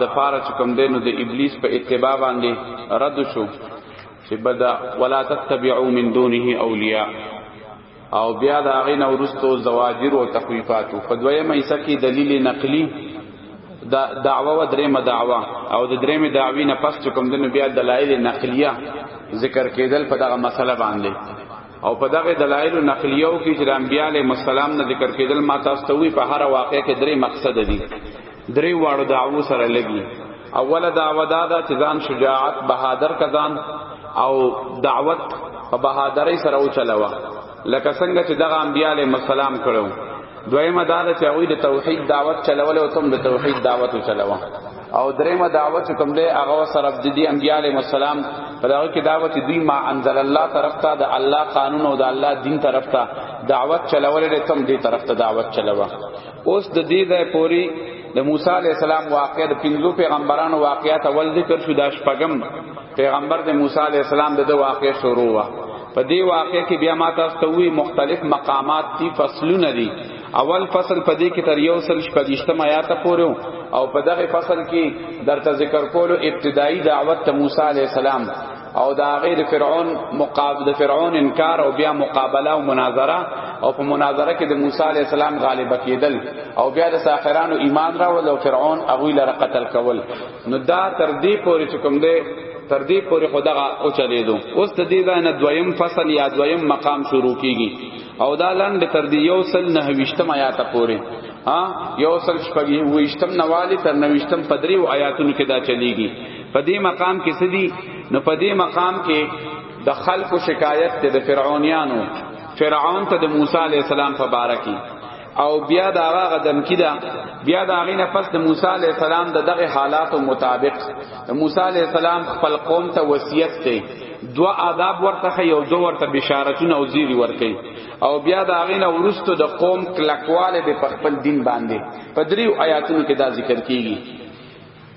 د پاره چې کوم دینو د ابلیس په اتباع باندې رد شو چې بدا ولا تتبعوا من دونه اولیاء او بیا دا غین ورستو زواجر او تخویفات په دویمه ایسه کې دلیل نقلی دا دعوه و درېمه دعوه او د درېمه دعوی نه پس چې کوم دینو بیا دلایل نقلیه ذکر کېدل په دغه مسله باندې او په دغه دلایل نقلیو کې چې د انبیاله مسالم نه ذکر کېدل ما تاسو ته وی په هر واقع کې درې مقصد دي درې واړو دعوو سره لګي اوله دعوه دا ده چې ځان شجاعت بهادر کزان او دعوت په بهادرۍ سره او چلاوه لکه څنګه چې دغه انبیاله مسالم کړو دویمه دا ده چې هغه د توحید دعوت چلول او تم د توحید دعوت چلاوه او دریمه دعوت چې کوم دی هغه سره د دې انبیاله مسالم په دغه کې دعوت دی ما انزل الله طرف ته د الله قانون او د الله دین طرف ته دعوت چلول لري تم دې طرف ته دعوت چلاوه اوس د دې ځای پوری د موسی علی السلام واقعې د پنځو پیغمبرانو واقعات اول ذکر شو د شپږم پیغمبر د موسی علی السلام د واقعې شروع وا په دې واقعې کې بیا ما تاسو ته وی مختلف مقامات دي فصلونه دي اول فصل په دې کې تر یو سل شپږشتم آیات پورې او په دغه فصل کې درته ذکر کولو ابتدایي دعوت ته موسی علی السلام او دا غیر فرعون مقابله فرعون انکار او بیا مقابله او مناظره او په مناظره کې د موسی علی السلام غالب کېدل او بیا د ساحرانو ایمان راوړل او فرعون هغه لره قتل کول نو دا تر دې پورې چې کوم دی تر دې پورې خدغه او چلے دو اوس د دې دا نه دویم فصل یا دویم مقام شروع کیږي او دا لاند تر دې یو سل نه وشتم آیات پورې ها یو سل شپږ وشتم نوالی تر نوشتم پدری او آیاتونو کې دا چلیږي په دې مقام کې سدي نو په دې مقام کې د خلق و شکایت ته د فرعونیانو فرعون ته د موسی علی السلام په باره کې او بیا دا هغه دم کې دا بیا دا غي نه پس د موسی علی السلام د دغه حالاتو مطابق د موسی علی السلام خپل قوم ته وصیت ته دو آداب ورته یو دو ورته بشارتونه او زیری ورکي او بیا دا غي نه ورستو د قوم کلکواله د خپل دین باندې په دریو آیاتونو کې دا ذکر کیږي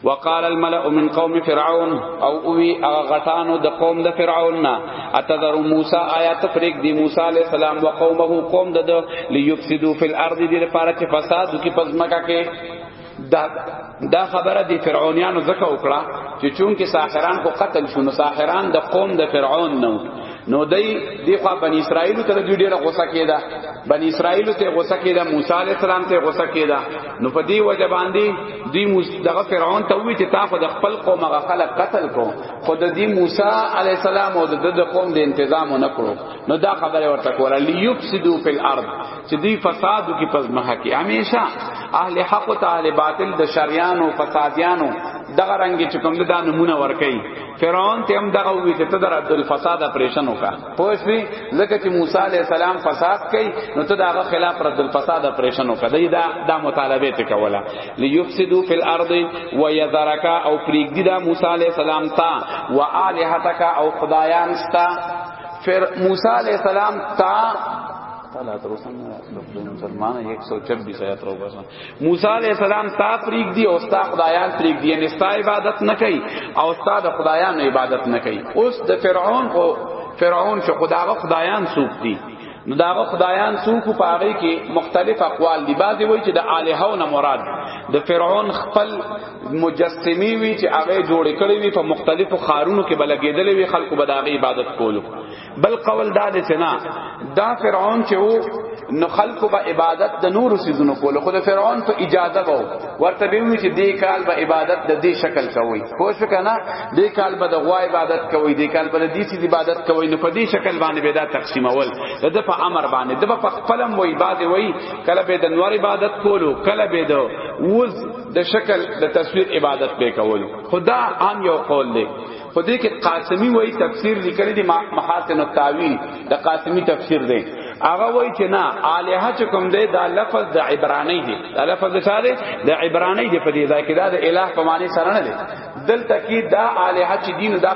وقال الملأ من قوم فرعون او اوی هغه غټانو د قوم د فرعون نه اتذر موسی آیات فریق دی موسی علی السلام او قومه قوم د لیفسدو فی الارض دی لپاره چې فساد کی پزماکه کې دا دا خبره دی فرعونانو زکه وکړه چې چون کې ساحران کو قتل شونه ساحران د قوم د فرعون نه نو دی دی خو بنی اسرائیل ته دوی ډیره غوسه کیده بنی اسرائیل ته غوسه کیده موسی علی السلام ته غوسه کیده نو په دی وجه باندې دی موسی دغه فرعون ته وی چې تا خو د خپل قوم هغه خلک قتل کو خو د دی موسی علی السلام او د د قوم د تنظیم نه کړو نو دا خبره ورته کوله لیفسدو فی الارض چې دی فساد کی پس مه کی همیشه اهل حق او اهل باطل د شریانو فسادیانو دغه رنگ چې کوم دا نمونه ورکي فرعون ته هم دغه وی چې ته در عبد الفساد اپریشن وکړه پوښ وی لکه چې موسی علی السلام فساد کوي نو ته داغه خلاف رد الفساد اپریشن وکړی دا دا مطالبه ته کولا لیفسدو فی الارض و یذرک او پریګ دی دا موسی علی السلام تا و الہتک او خدایان ستا پھر موسی علی السلام تا تعالی تر اوسه مسلمان 126 آیات راوباسه موسی علیہ السلام تا پریک دی او ستا خدایان پریک دی یعنی ستا عبادت نه کوي او ستا د خدایان عبادت نه کوي اوس د فرعون او فرعون شو خداغه خدایان سوق دی نو داغه خدایان څوک په هغه کې مختلف اقوال دي بعضی وایي چې د الہو نه مراد د فرعون خپل مجسمی وی چې هغه جوړ کړی وی په مختلفو خارونو کې بلګیدلې وی خلکو به داغه عبادت کولو بل قول دا دی چې نه دا فرعون چې وو نو خلکو به عبادت د نور سيزونو کول خو د فرعون په اجازه وو ورته به وی چې دې کال به عبادت د دې شکل کوي خو شو کنه دې کال به د غوا عبادت کوي دې کال به د دې سيز عبادت کوي نو په دې شکل باندې به دا تقسیمول د په امر باندې د په خپلم وای بعد وای کله به د نور عبادت کولو کله به د وز د شکل د تصویر عبادت به کولو خدا عام یو قول دی په دې کې قاسمی وای تفسیر لیکلی دی محاسن التاویل د قاسمی تفسیر دی هغه وای چې نه الہ چې کوم دی دا لفظ د عبرانی دی دا لفظ د چاره د عبرانی دی په دې ځای کې دا د الہ په معنی سره نه دی دلته کې دا الہ چې دین دا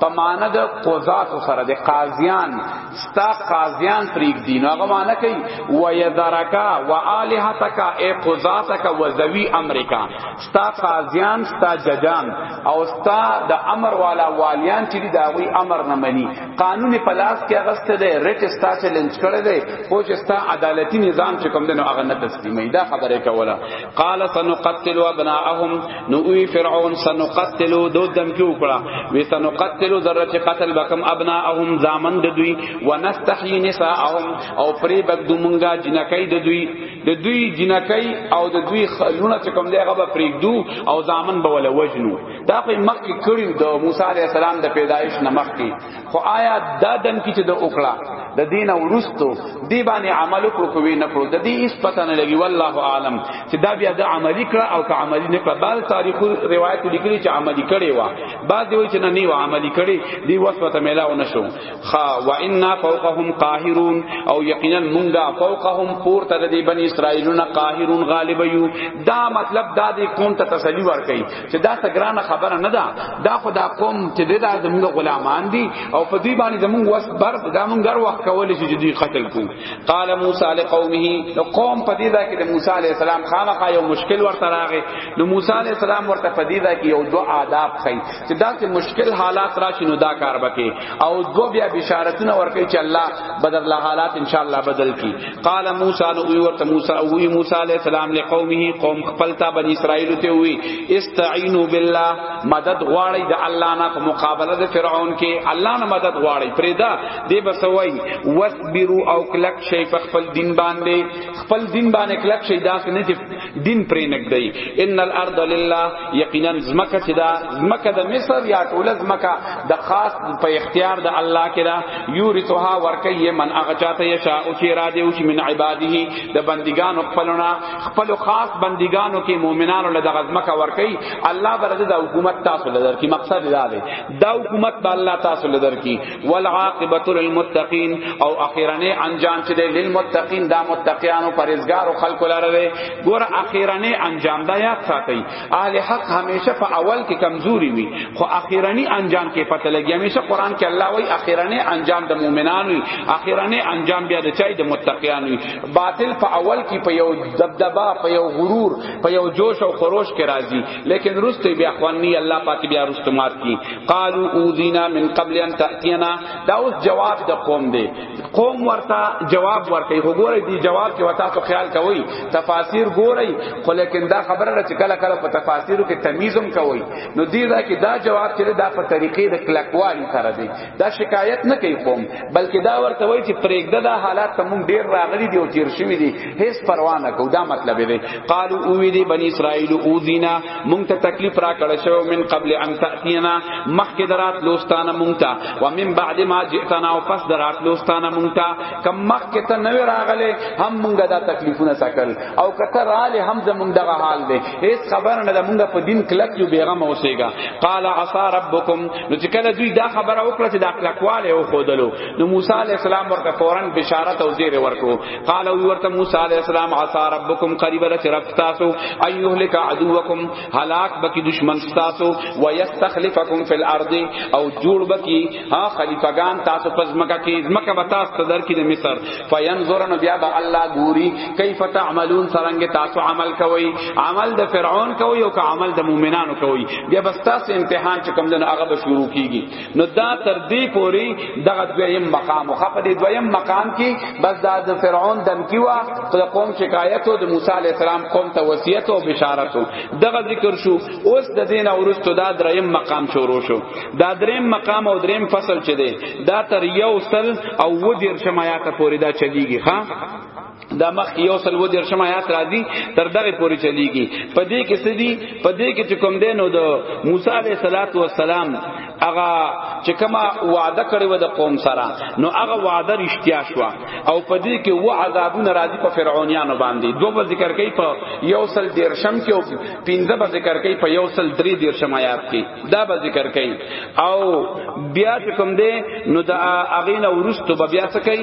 په معنی د قضات سره د قاضیان ستا قاضیان پریک دین هغه معنی کوي و یذرکا و الہتک ای قضاتک و ذوی امرکا ستا قاضیان ستا ججان او ستا د امر والا والیان چې دا وی امر نه مني قانون په لاس کې اغسته دی ریټ ستا چیلنج کړی دی او چې ستا عدالتي نظام چې کوم دی نو هغه نه تسلیمې دا خبره کوله قال سنقتل ابناءهم نو وی فرعون سنقتل دو دم کې وکړه وی سنقتل ذره قتل بکم ابناءهم زامن د دوی ونستحیی نساءهم او پری بګدو مونږه جنکې د دوی د دوی جنکای او د دوی خلونه چې کوم دی هغه به پریږدو او ځامن به ول وجنو دا په مخ کې کړیو د موسی علی السلام د پیدایش نه مخ کې خو آیا دا دن کې چې د اوکړه د دین ورستو دی باندې عمل وکړو کوي نه کړو د دې هیڅ پته نه لګي والله عالم چې دا بیا د عملی کړه او که عملی نه کړه بل تاریخ روایت لیکلي چې عملی کړي وا بعد وی چې نه نیو عملی کړي دی وسوته میلاو نشو خا وإنا فوقهم قاهرون او یقینا مونږه فوقهم پور ته د بنی اسرائیلون قاهرون غالب یو دا مطلب دا دی قوم ته تسلی ورکړي چې دا سګران خبره نه ده دا خدا قوم چې دا زموږ غلامان دي او په دې باندې زموږ وس بر دا مونږ ور وخت کول چې دې قتل کو قال موسی لقومه نو قوم په دې دا کې د موسی علی السلام خامخا یو مشکل ورته راغی نو موسی علی السلام ورته په دې دا کې یو دو آداب خي چې دا چې مشکل حالات راشي نو دا کار وکړي او دو بیا بشارتونه ورکړي چې الله بدر له حالات ان شاء الله بدل کی قال موسی نو وی ورته موسی او وی موسی علی السلام لقومه قوم خپل تا بنی اسرائیل ته وی استعینوا بالله مدد غواړي د الله نه په مقابله د فرعون کې الله نه مدد غواړي پرې دا دی بسوي واسبروا او کلک شي په خپل دین باندې خپل دین باندې کلک شي داس نه چې دین پرې نګدای ان الارض لله یقینا زمکه چې دا زمکه د مصر یا ټول زمکه د خاص په اختیار د الله کې دا یورثها ورکه من هغه چاته یشا او چې را دی او چې من عباده د بندګانو خپلونه خپل خاص بندګانو کې مؤمنانو له دغه زمکه ورکه الله برده د حکومت تاسو لدر کې مقصد دا دی دا حکومت به الله تاسو لدر کې والعاقبت للمتقین او اخیرنه انجام چې دی للمتقین دا متقیانو پرهیزګار او خلق لاره دی ګور اخیرنه انجام دا یاد ساتي اهل حق همیشه په اول کې کمزوري وي خو اخیرنی انجام کې پته لګي همیشه قران کې الله وایي اخیرنه انجام د مؤمنانو اخیرنه انجام بیا د چای د متقیانو باطل په اول کې په یو دبدبا په یو غرور په یو جوش او خروش کې راځي لیکن رست بیا خوانی الله پاک بیا رست مات کی قالو اوذینا من قبل ان تاتینا دا اوس جواب د قوم دی قوم ورته جواب ورته وګوره دی جواب کې وتا تو خیال کوي تفاسیر ګوري خو لیکن دا خبره چې کله کله په تفاسیرو کې تمیزم کوي نو دی دا کې دا جواب چې دا په طریقې د کلکوالی سره دی دا شکایت نه کوي قوم بلکې دا ورته وایي چې پرېږده دا حالات ته مونږ ډیر راغلي دي او تیر شوي دي هیڅ پروا نه کوو دا مطلب دی قالو او وی دي بنی اسرائیل او دینا مونږ ته تکلیف را کړ شو من قبل ان تاتینا مخکې درات لوستانه مونږ ته و من بعد ما جئتنا او پس درات لوستانه مونږ ته کم مخکې ته نوې راغلي هم مونږ دا تکلیفونه سکل او کته رااله هم زمونږ دغه حال دی هیڅ خبر نه ده مونږ په دین کلک یو بیغم اوسېګا قال عصا ربکم نو چې کله دوی دا خبره وکړه چې د اخلاقواله او خودلو نو موسی علی السلام ورته فورا بشارت او زیر ورکو قال او ورته موسی علی السلام عسى ربکم قریب لچ رب تاسو ایهلک عدوکم هلاک بکی دشمن تاسو و یستخلفکم فی الارض او جوړ بکی ها خلیفگان تاسو پس مکه کې مکه بتا ستدر کې د مصر فینظرن بیا به الله ګوري کیف تعملون څنګه تاسو عمل کوي عمل د فرعون کوي او که عمل د مؤمنانو کوي بیا بس تاسو امتحان چې کوم دنه هغه به شروع کیږي نو دا تر دې پوري دغه دویم مقام خو په دې دویم مقام کې بس دا د فرعون دم کیوا د قوم شکایت او د موسی علی السلام قوم ته وصیت او بشارت دغه ذکر شو اوس د دین اورستو دا دریم مقام شروع شو دا دریم مقام او دریم فصل چه ده دا تر یو سل او و دیر شمایات پوری دا چلیگی خواه دا مخ یو سل و دیر شما یاد را دی تر دغه پوری چلیږي په دې کې سدي په دې کې چې کوم دینو د موسی علیه صلوات و سلام هغه چې کما وعده کړی و د قوم سره نو هغه وعده رښتیا شو او په دې کې و عذابونه راځي په فرعونانو باندې دوه به ذکر کوي په یو سل دیر شم کې او پنځه به ذکر کوي په یو سل درې دیر شما یاد کې دا به ذکر کئ او بیا چې کوم دی نو دا اغینا ورستو به بیا څه کئ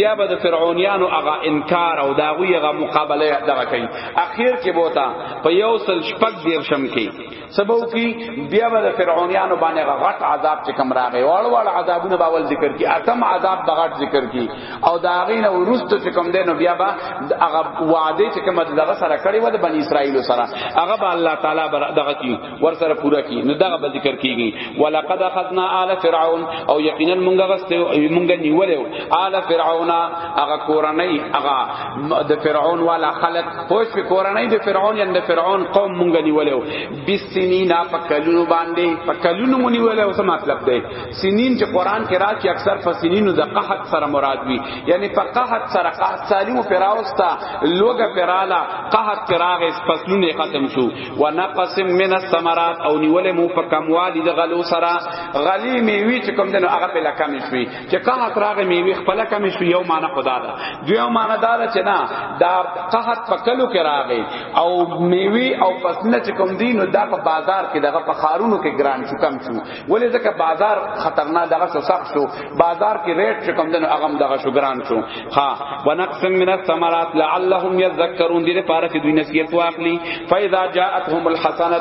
بیا به د فرعونیانو هغه انکار او دا غوی هغه مقابله دغه کئ اخر کې بوتا په یو سل شپږ دیر شم کې سبو کې بیا به د فرعونیانو باندې غټ عذاب چې کم راغی وړ وړ عذابونه باول ذکر کی اتم عذاب بغټ ذکر کی او دا اغینا ورستو چې کوم دی نو بیا به هغه وعده چې کوم دغه سره کړی و د بنی اسرائیل سره هغه به الله تعالی دغه کی ور سره پورا کی نو دغه به ذکر کیږي ولقد اخذنا آل فرعون او یقینا مونږه غست مونږه نیولیو آل فرعون هغه کورنۍ هغه د فرعون والا خلق خوش په کورنۍ د فرعون یند فرعون قوم مونږه نیولیو بسنینا پکلونو باندې پکلونو مونږ نیولیو څه مطلب دی سنین چې قران کې راځي اکثر فسنینو د قحط سره مراد وي یعنی په قحط سره قحط سالم فراوستا لوګه فرالا قحط فراغ فصلونه ختم شو ونقص من الثمرات او نیولې مو په کموالي د غلو سره غلي میوي چې کوم دنو هغه په لکه مشوي چې کاه تراغه میوي خپل کم شوي یو معنی خدا دا دیو معنی دا چې نه دا قحط په کلو کې راغی او میوي او پسنه چې کوم دینو دا په بازار کې دغه په خارونو کې ګران شو کم شو ولې ځکه بازار خطرناک دغه څه سخت شو بازار کې ریټ چې کم دنو هغه دغه شو ګران شو ها ونقص من الثمرات لعلهم يذكرون دې لپاره چې دوی نصیحت واخلي فاذا جاءتهم الحسنه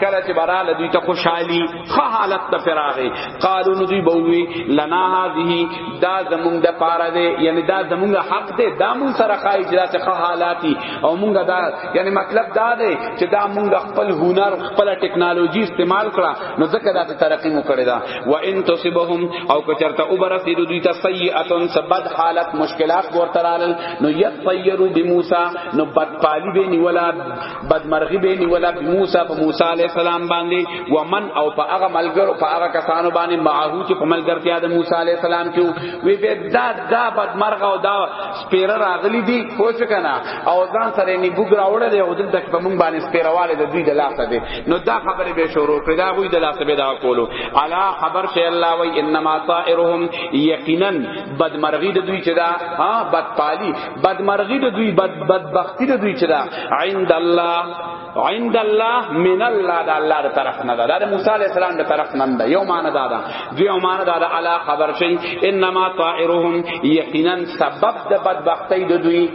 کله چې براله دوی ته خوشحالي خه حالت ته فراغه قالو نو دوی بووي لنا هذه دا زمونږ د پاره دې یعنی دا زمونږ حق دې دا مون سره خای چې دا څه حالاتي او مونږ دا یعنی مطلب دا دې چې دا مونږ خپل هنر خپل ټکنالوژي استعمال کړه نو ځکه دا ترقی مو کړی دا و ان تصبهم او کچرته او برسید دوی ته سیئه سبد حالت مشکلات ورترال نو یطیرو بموسی نو بد پالی به نیولا بد مرغی به نیولا بموسی په موسی علی السلام باندې و من او په هغه ملګرو په هغه کسانو باندې معه چې په ملګرتیا د موسی علی السلام کې وی به دا دا بد مرغ او دا سپیر راغلی دی پوه کنه او ځان سره نیبوګ راوړل او دلته په مونږ باندې سپیرواله د دوی د لاسه دی نو دا خبره به شروع کړه دا وی د لاسه به دا کولو الا خبر شي الله وی انما طائرهم یقینا بدمرغی د دوی چدا ها بدپالی بدمرغی د دوی بد بدبختی د دوی چدا عند الله عند الله من الله دا الله تر طرف نه دا موسی علی السلام تر طرف نه دا یو مان دا دا دی مان دا دا الا خبر شي انما طائرهم یقینا سبب د بدبختی د دوی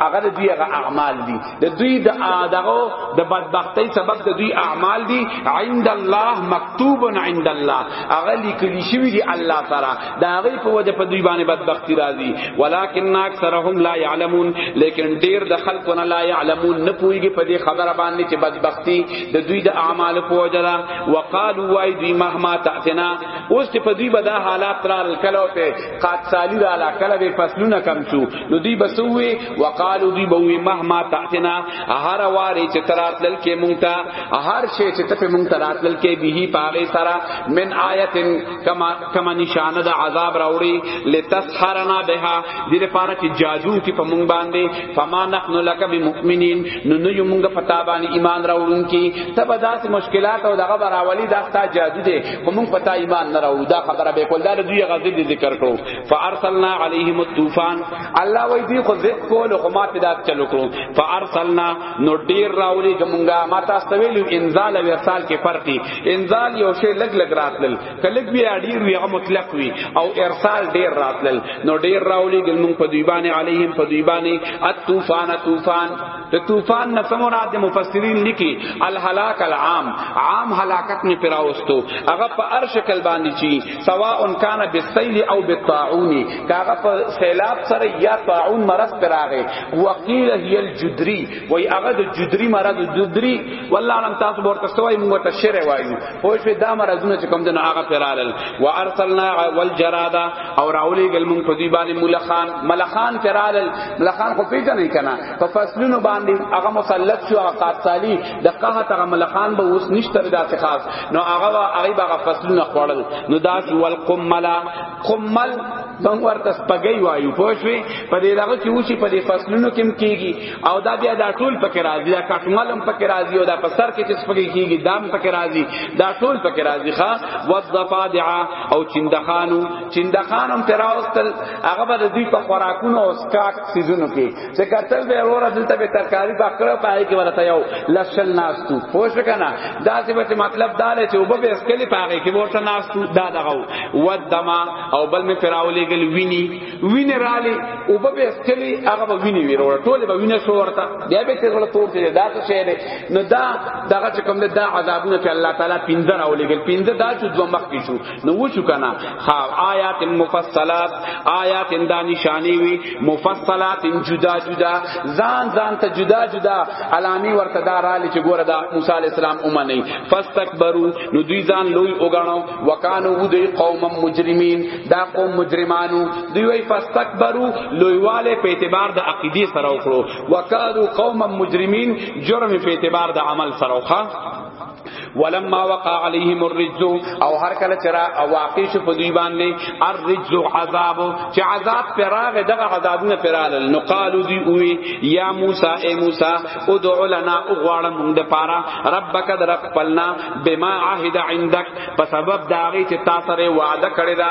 هغه دوی هغه اعمال دي د دوی د دغه د بدبختی سبب د دوی اعمال دي عند الله مکتوب عند الله هغه لیکل شوی دی الله تعالی دا هغه په وجه په دوی باندې بدبختی راځي ولکن اکثرهم لا يعلمون لیکن ډیر د خلقنا لا يعلمون نه پويږي په دې خبره باندې چې بدبختی د دوی د اعمال په وجه را وقالو وای دوی مهما تاتنا اوس په دوی بدا حالات را کلو ته قات سالی را لا کله به فصلونه کم شو نو دی بسوي وقالو دی بوي مهما تاتنا هر واره چې تراتل کې مونږ ته هر شی چې ته مونږ تراتل کې به پاغه سرا من آیت کما کما نشانه د عذاب راوړي لتسحرنا بها دې لپاره چې جادو کې په مونږ باندې فما نحن لك بمؤمنین نو نو یو مونږ پتا باندې ایمان راوړونکي تبداس مشکلات او دغه براولي داستا جادو دي کوم پتا ایمان نه راو دا خبره به کول دا دوی غزل دي ذکر کړو فارسلنا علیهم الطوفان الله وای دی خو ذکر کول خو ما پیدا چلو کړو فارسلنا نو ډیر راولي کومګه ما تاسو ویلو انزال او ارسال کې فرق دی انزال یو شی لګ لګ راتل کلک بیا ډیر وی هغه مطلق وی او ارسال ډیر راتل نو ډیر راولي ګل مونږ په دوی باندې علیهم په دوی باندې الطوفان طوفان د طوفان نه سمورات د مفسرین لیکي الهلاك العام عام هلاکت نه پراوستو هغه په هر شکل باندې چی سواء کان بالسیل او بالطاعون کاغه په سیلاب سره یا طاعون مرض پراغه وقیل هی الجدری وای هغه د جدری مرض جدری والله علم تاسو ورته سوای موږ ته شر وایو خو په دا مرضونه چې کوم دنه هغه پرالل وارسلنا والجرادا او راولی گل مون په دی باندې ملخان ملخان پرالل ملخان خو پیژنې کنا په فصلونو باندې هغه مسلط شو هغه قاتالی د قحط هغه ملخان به اوس نشته داسې خاص نو هغه هغه به فصلونه خوړل نو دا شو والقملا قمل بم ورته سپګي وایو پوښوي په دې دغه کې اوسې په دې فصلونو کې کیږي او دا بیا دا ټول پکې راځي دا کټملم پکې راځي او دا په سر کې چې سپګي کیږي دام پکې راځي دا ټول پکې راځي ښا والضفادع او چندخانو چندخانم تراوستل هغه به دوی په خوراکونو او سکاک سيزونو کې چې کتل به وروره دلته به ترکاری پکړه پای کې ورته یو لشل ناستو پوښ کنه دا څه به مطلب دا لري چې وبه اس کلی پاګه کې ورته ناستو دا دغه و دما او بل می پراولې ګل ویني ویني رالي وبه اس کلی هغه به ویني وروره ټول به ویني شو ورته بیا به چې ورته تور دي دا څه شی دی نو دا دغه چې کوم دا عذابونه چې الله تعالی پینځه راولې ګل پینځه دا چې دوه مخ کې شو نو وشو کنه ها آیات مفصلات آیات دا نشانی وی مفصلات جدا جدا ځان ځان ته جدا جدا علامی ورته داراله چې ګوره دا موسی علی السلام اومنه فاستكبروا نو دوی ځان لوی وګاڼو وکانو دوی قوم مجرمین دا قوم مجرمانو دوی وی فاستكبروا لویواله په اعتبار د عقیده سره وکړو وکانو قوم مجرمین جرم په اعتبار د عمل سره وکړو ولما وقع عليهم الرجز او هر کله چر واقع شو په دوی باندې الرجز عذاب چې عذاب پراغه دغه عذابونه پرال نو قالو دی وی یا موسی اے موسی ادع لنا اغواړه مونږ د پارا ربک در خپلنا بما عهد عندك په سبب داغه چې تاسو سره وعده کړی دا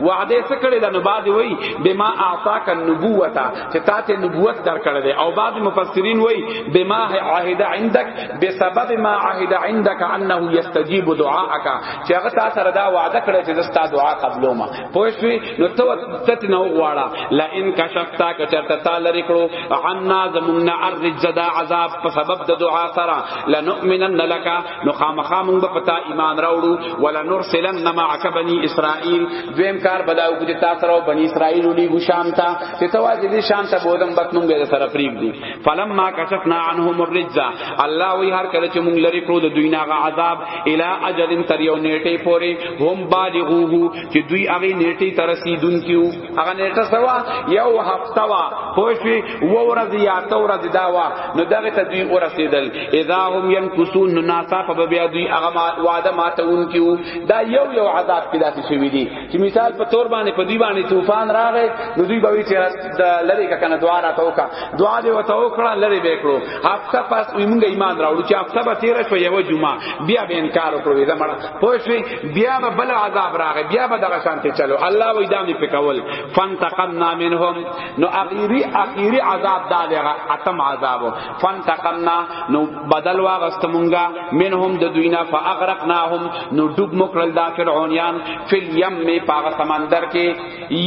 وعده څه کړی دا نو بعد وای بما اعطاک النبوه چې تا ته نبوت درکړل او بعد مفسرین وای بما عهد عندك بسبب ما عهد عندك انه يستجيب دعاءك چې هغه تا سره دا وعده کړی چې زستا دعا قبلو ما پوه شوې نو ته ته نو غواړه لا ان کشفتا کچرته تعالی رکړو عنا زمنا ارج زدا عذاب په سبب د دعا سره لنؤمنن لك نو خامخا مونږ به پتا ایمان راوړو ولا نرسلن معک بنی اسرائیل دویم کار بداو کې تا سره بنی اسرائیل ولي ګو شام ته ته تواز دې شام ته بودم بت مونږ به سره فریب دي فلما کشفنا عنهم الرجز الله وی هر کله چې مونږ لري کړو د دوی نه عذاب الی اجل تر یو نیټه پوري هم بالغوه چې دوی هغه نیټه ترسیدون کیو هغه نیټه سوا یو هفته وا پوښی و ورځ یا تو ورځ دا وا نو دغه ته دوی ورسیدل اذا هم ينقصون نو ناسا په بیا دوی هغه وعده ماتون کیو دا یو یو عذاب کې داسې شوی دی چې مثال په تور باندې په دی باندې طوفان راغی نو دوی به وی چې لری کا کنه دعا را توکا دعا دې وته وکړه لری به کړو هفته پس موږ ایمان راوړو چې هفته به تیر شو یو جمعه بیا به انکار وکړو دا مړه پوښوی بیا به بل عذاب راغی بیا به دغه شانته چلو الله وې دام دې پکول فانتقمنا منهم نو اخیری اخیری عذاب دا لغه اتم عذاب فانتقمنا نو بدل واغست مونږه منهم د دوینا فاغرقناهم نو ډوب مکرل دا فرعونیان فل یم می پاغه سمندر کې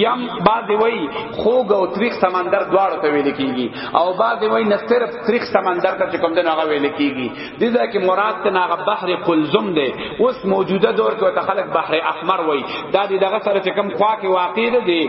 یم بعد وی خوګ او تریخ سمندر دواړو ته ویل کیږي او بعد وی نستر تریخ سمندر ته کوم دغه ویل کیږي دې دا کې مراد ته ناغه بحر قلزم دی اوس موجوده دور کې ته خلک بحر احمر وای دا دې دغه سره چې کم خوا کې واقع دی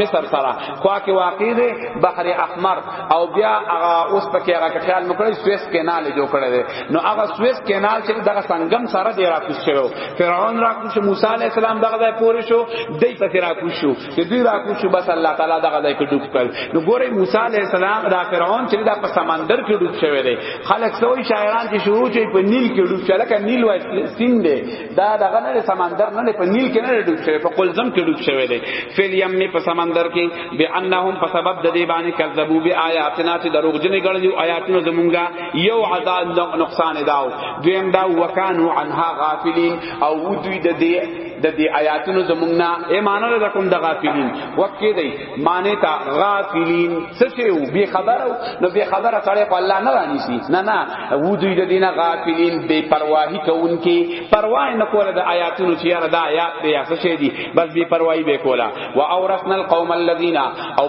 مصر سره خوا کې واقع دی بحر احمر او بیا هغه اوس پکې هغه خیال مکړی سویس کینال جوړ کړی دی نو هغه سویس کینال چې دغه سنگم سره دی را کوشش کړو فرعون را کوشش موسی علی السلام دغه ځای پوری شو دې پکې را کوشش چې دوی را کو شو بس الله تعالی دغه ځای کې ډوب کړ نو ګورې موسی علی السلام دا فرعون چې دا په سمندر کې ډوب شوی دی خلک سوې شاعران چې شروع شي په نیل کې ډوب شول کله نیل وای سین دی دا دغه نه سمندر نه په نیل کې نه ډوب شوی په قلزم کې ډوب شوی دی فل یم نه په سمندر کې بانهم په سبب د دې باندې کذبوا بیااتنا چې دروغجن ګڼل آیاتونه زمونږه یو عذاب نقصان داو دویم دا وکانو عنها غافلین او دوی د دې د دې آیاتونو زمونږ نه ایمانه ده کوم د غافلین وخت کې دی معنی تا غافلین څه شی او به خبره نو به خبره سره په الله نه رانی سي نه نه و دوی د دینه غافلین بے پروايي کوونکې پروا نه کوله د آیاتونو چې یاره دا آیات دی څه شی دی بس بے پروايي به کوله واورثنا القوم الذين او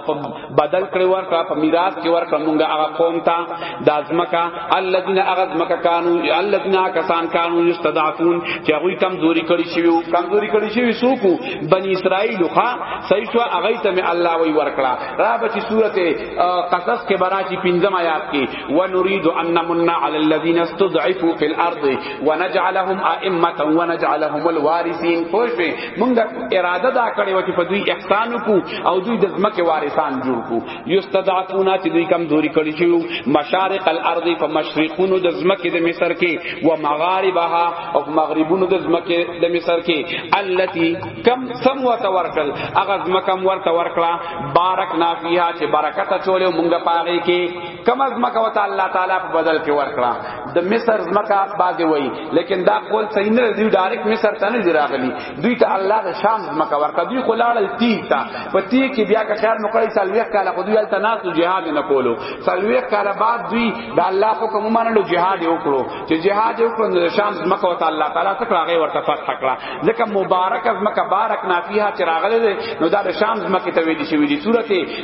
بدل کړي ورکړه په میراث کې ورکړه مونږه هغه قوم ته د ازمکا الذين اغزمکا كانوا الذين کسان كانوا يستضعفون چې هغه کمزوري کړي شي او کمزوري کړي شي سوکو بني اسرائيل خو صحیح شو هغه ته الله وی ورکړه را بچي سورته قصص کې براشي پنځم آیات کې ونريد ان نمن على الذين استضعفوا في الارض ونجعلهم ائمه ونجعلهم الوارثين خوش مونږ اراده دا کړې و چې په دوی احسان کو او دوی د ځمکه وارثان جوړ کو یستضعفون چې دوی کمزوري کړی شي مشارق الارض په مشرقونو د ځمکه د مصر کې و مغاربها او مغربونو د ځمکه د مصر کې التي کم سم وت ورکل هغه ځمکه ورته ورکړه بارک نافیها چې برکت چولې مونږ پاره کې کم از مکه وت الله تعالی په بدل کې ورکړه د مصر زمکا باندې وای لیکن دا قول صحیح نه دی ډایرک مصر ته نه راغلی دوی ته الله د شام زمکا ورکړه دوی خو لاړل تی تا په تی کې بیا که خیر نو کړی سالوی کاله خو دوی الته ناس جهاد نه کولو سالوی کاله بعد دوی د الله حکم منلو جهاد وکړو چې جهاد وکړو د شام زمکا وت الله تعالی څخه هغه ورته فتح کړه ځکه مبارک زمکا بارک نافیه چې راغله نو دا د شام زمکه ته ویل شوی دی سورته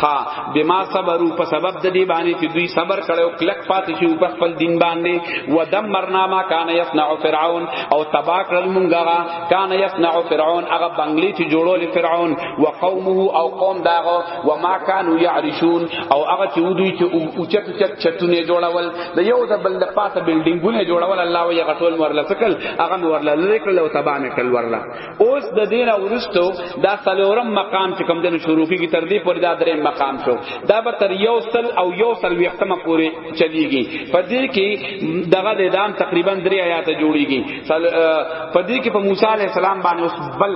خا بما صبرو په سبب د دې باندې چې دوی صبر کړو کلک پاتې شو په خپل دین باندې و دمرنا ما کان یصنع فرعون او تبا کړل مونږه کان یصنع فرعون هغه بنگلې چې جوړول فرعون و قومه او قوم داغه و ما کانوا یعرشون او هغه چې دوی چې اوچت چت چتونه جوړول د یو د بل د پاسه بلډینګونه جوړول الله وی غټول ورلسکل هغه ورلل کړل او تبا نه کړل ورلا اوس د دین ورستو دا څلورم مقام چې کوم دنه شروع کیږي تر دې پورې دا درې مقام شو دا به تر یو سل او یو سل وختمه پورې چلیږي په دې کې دغه د دام تقریبا درې آیات جوړیږي په دې کې په موسی علی السلام باندې اوس بل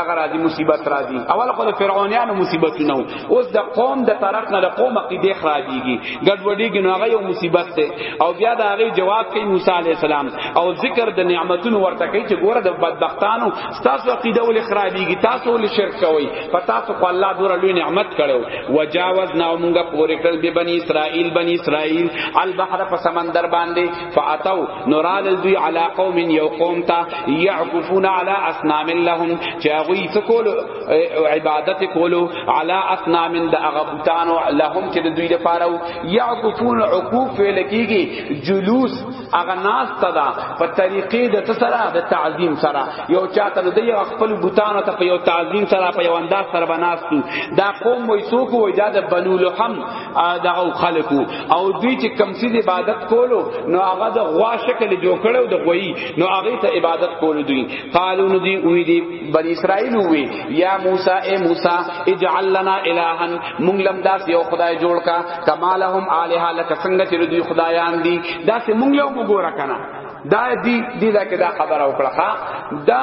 دغه راځي مصیبت راځي اول خو فرعونانو مصیبتونه اوس د قوم د طرف نه د قوم عقیده خرابېږي ګډوډېږي نو هغه یو مصیبت ده او بیا د هغه جواب کوي موسی علی السلام او ذکر د نعمتونو ورته کوي چې ګوره د بدبختانو تاسو عقیده ول خرابېږي تاسو ول شرک کوي په تاسو خو الله دور لوی نعمت کړو وجاوز نو مونږه پورې کړل به بنی اسرائیل بنی اسرائیل البحر په سمندر باندې فاتو نورال دوی علی قوم یو قوم تا یعکفون علی اصنام لهم چې هغه څه کول عبادت کولو علی اصنام د اغبطانو لهم چې د دوی لپاره یعقفون عقوف فعل کیږي جلوس اغناس تدا په طریقې د تسرا د تعظیم سره یو چاته د یو خپل بوتانو ته په یو تعظیم سره په یو انداز سره بناستو دا قوم وای څوک وای دا د بنو لحم دغه خلقو او دوی چې کمسید عبادت کولو نو هغه د غوا شکل جوړ کړو د غوی نو هغه ته عبادت کولو دوی قالو نو دی وی دی بنی اسرائیل وی یا موسی اے موسی اجعل لنا الہا مونږ لم داس یو خدای جوړ کا کما لهم الہ لک څنګه چې دوی خدایان دي داس مونږ یو وګوره کنه دا دی دی دا کې دا خبره وکړه ها دا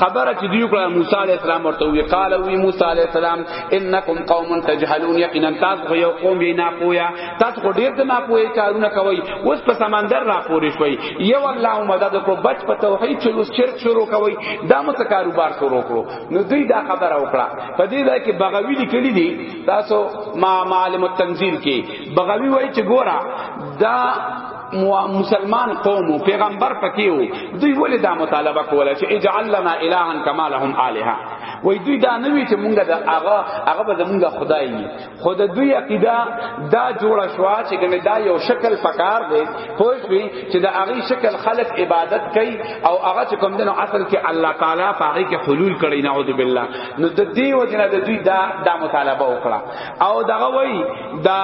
خبره چې دی وکړه موسی علی السلام ورته وی قال وی موسی علی السلام انکم قوم تجهلون یقینا تاسو یو قوم نه پویا تاسو خو ډیر د ناپوهی کارونه کوي اوس په سمندر را پورې شوي یو الله مدد کو بچ په توحید چې اوس شرک شروع کوي دا مو څه کاروبار شروع کړو نو دوی دا خبره وکړه په دې ځای کې بغوی لیکلی دي تاسو ما معلم التنزیل کې بغوی وایي چې ګورا دا مسلمان قوم پیغمبر پکیو دوی ولې دا مطالبه کوله چې اجعل لنا الها کما لهم الها وای دوی دا نوی چې مونږ د هغه هغه به مونږ خدای خود دوی عقیده دا جوړه شو چې کنه دا یو شکل پکار دی پوه شوی چې دا هغه شکل خلق عبادت کوي او هغه چې کوم دنو اصل کې الله تعالی پاره کې حلول کړي نعوذ بالله نو د دې وجنه د دوی دا دا مطالبه وکړه او دغه وای دا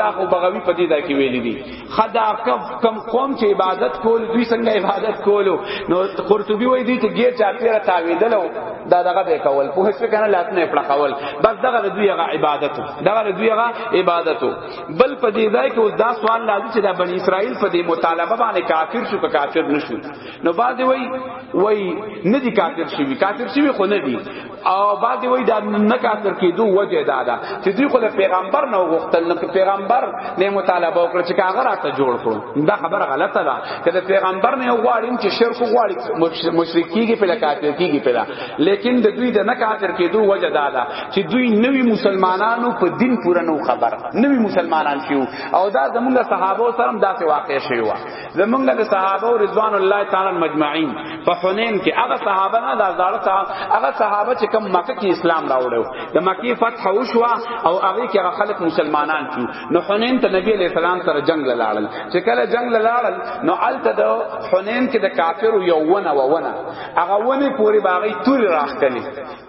دا خو بغوی په دې دا کې ویل دي خدا کف کم قوم چې عبادت کول دوی څنګه عبادت کولو نو قرطبي وایي دي چې غیر چا پیره تاویدلو دا دغه به کول په هیڅ کنه لات نه پړه کول بس دغه دوی هغه عبادت دغه دوی هغه عبادت بل په دې ځای کې اوس دا سوال لازم چې دا بنی اسرائیل په دې مطالبه باندې کافر شو که کافر نشو نو بعد وایي وایي نه دي کافر شوی کافر شوی خو نه دي او بعد وی دا نه کافر کیدو وجه دا ده چې دوی خو پیغمبر نه وغوښتل نو پیغمبر نه مطالبه وکړ چې هغه راته جوړ کړو دا خبره غلطه ده کله پیغمبر نه غواړي چې شرک غواړي مشرکیږي په کافر کیږي په لیکن د دوی د نه کافر کیدو وجه دا ده چې دوی نوی مسلمانانو په دین پوره نو خبر نوی مسلمانان شو او دا زمونږ صحابه سره داسې واقع شوی زمونږ د صحابه رضوان الله تعالی مجمعین په حنین کې هغه صحابه نه دا زړه صاحب هغه صحابه چې کوم مکه کې اسلام راوړو د مکی فتح وشو او هغه کې هغه خلک مسلمانان شو نو حنین ته نبی علیہ السلام سره جنگ لاړل چې کله جنگ لاړل نو الته د حنین کې د کافرو یو ونه و ونه هغه ونه پوری باغی تور راخ کړي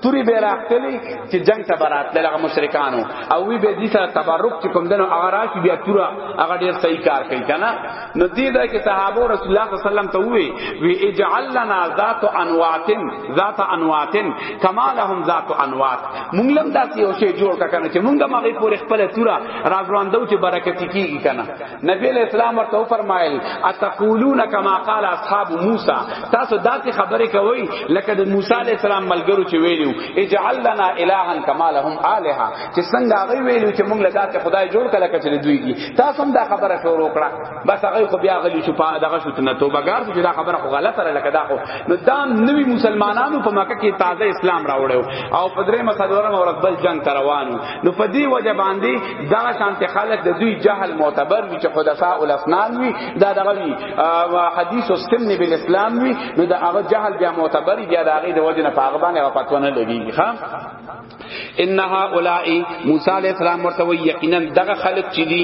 توری به راخلی چې جنگ ته برات لږه مشرکانو او وی به دې سره تبرک چې کوم دنو هغه راشي بیا تورا هغه ډیر صحیح کار کوي کنه نو دې دا کې صحابه رسول الله صلی الله علیه وسلم ته وی وی اجعل لنا ذات انواتن ذات انواتن کما لهم ذات انوات مونږ لم داسې یو شی جوړ کړه چې مونږه مغه پورې خپل تورا راځوندو چې برکت کیږي کنه نبی علیہ السلام ورته فرمایل اتقولون کما قال اصحاب موسی تاسو داسې خبره کوي لکه د موسی علیہ السلام ملګرو چې ویلو اجعل لنا الها کما لهم الها چې څنګه هغه ویلو چې موږ له ذات خدای جوړ کړه لکه چې دوی دي تاسو هم دا خبره شروع کړه بس هغه خو بیا غلی شو په دغه شو نه توبه ګار چې دا خبره خو غلطه لکه دا خو نو دا نوی مسلمانانو په مکه کې تازه اسلام راوړو او په درې مسلمانانو ورځ بل جنگ روانو نو په دې وجه باندې دا شانت خلق د دوی جهل معتبر وي چې خداسا الاسنان وي دا دغه وي حدیث او سن بل اسلام وي نو دا هغه جهل بیا معتبر دی دا هغه د وجه نه پاغه باندې فتوا نه لګي ها ان هؤلاء موسی علیہ السلام ورته یقینا دغه خلق چې دي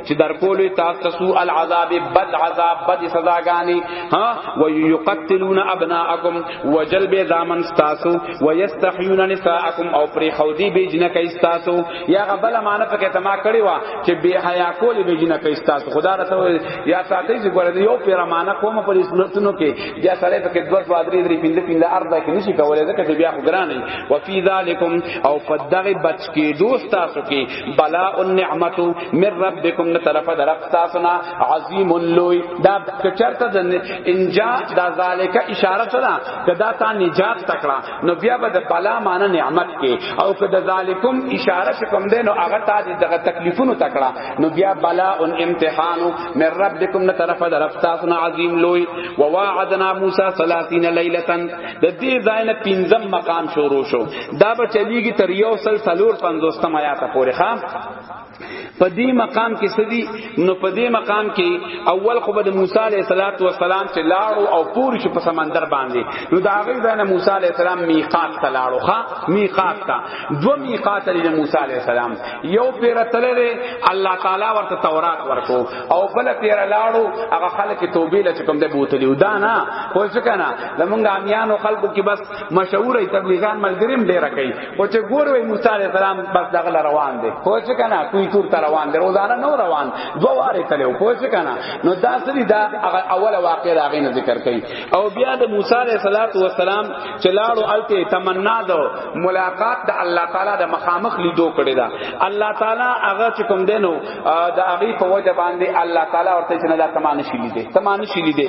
چې در کولې تاسو سو العذاب بد عذاب بد سزاګانی ها ويقتلون ابناءکم وجلب دامن تاسو ويستحيون نساءکم او پر خودی بیجنه کای تاسو یا غبل معنی پکې تما کړی وا چې بے حیا کولې بیجنه کای تاسو خدا راته یا ساتي چې ګوره یو پیر معنی کوم پر اسلوبتونو کې یا سره پکې دوه دوادري درې پنده پنده ارده کې نشي کولای ځکه چې بیا خو ګرانه وفي ذالکم او فدغ بچ کې دوست تاسو کې بلا النعمت من ربکم طرف در اقتصاصنا عظیم لوی دا کچرته د انجا دا ذالک اشاره سره کدا تا نجات تکړه نو بیا به د بلا مان نعمت کې او کدا ذالکم اشاره کوم دین او هغه تا دغه تکلیفونو تکړه نو بیا بلا ان امتحان من ربکم طرف در اقتصاصنا عظیم لوی وواعدنا موسی 30 ليله د دې ځای نه پنځم مقام شروع شو دا به چلیږي تر یو سل سلور پنځوستم آیات پورې ښا په دې مقام کې سدي نو په دې مقام کې اول خو د موسی علیه الصلاۃ والسلام چې لاړو او پوری شو په سمندر باندې نو دا غي ځای نه موسی علیه السلام میقات ته لاړو ښا میقات ته دو میقات لري موسی علیه السلام یو پیرتل الله تعالی ورته تورات ورکو او بل پیر لاړو هغه خلک توبې لچ کوم د بوتلی ودا نه خو څه کنه زمونږ امیانو خلکو کې بس مشهور ای تبلیغان ملګریم ډیر کوي او چې ګور وای موسی علی السلام بس دغه روان دي خو څه کنه کوی تور ته روان دي روزانه نو روان دوه واره تلو خو څه کنه نو دا سری دا اوله واقعه راغی نه ذکر کوي او بیا د موسی علی السلام چې لاړو الته تمنا دو ملاقات د الله تعالی د مخامخ لیدو کړی دا الله تعالی هغه چې کوم دینو دا هغه په وجه باندې الله تعالی ورته چې نه دا تمانه شي لیدې تمانه شي لیدې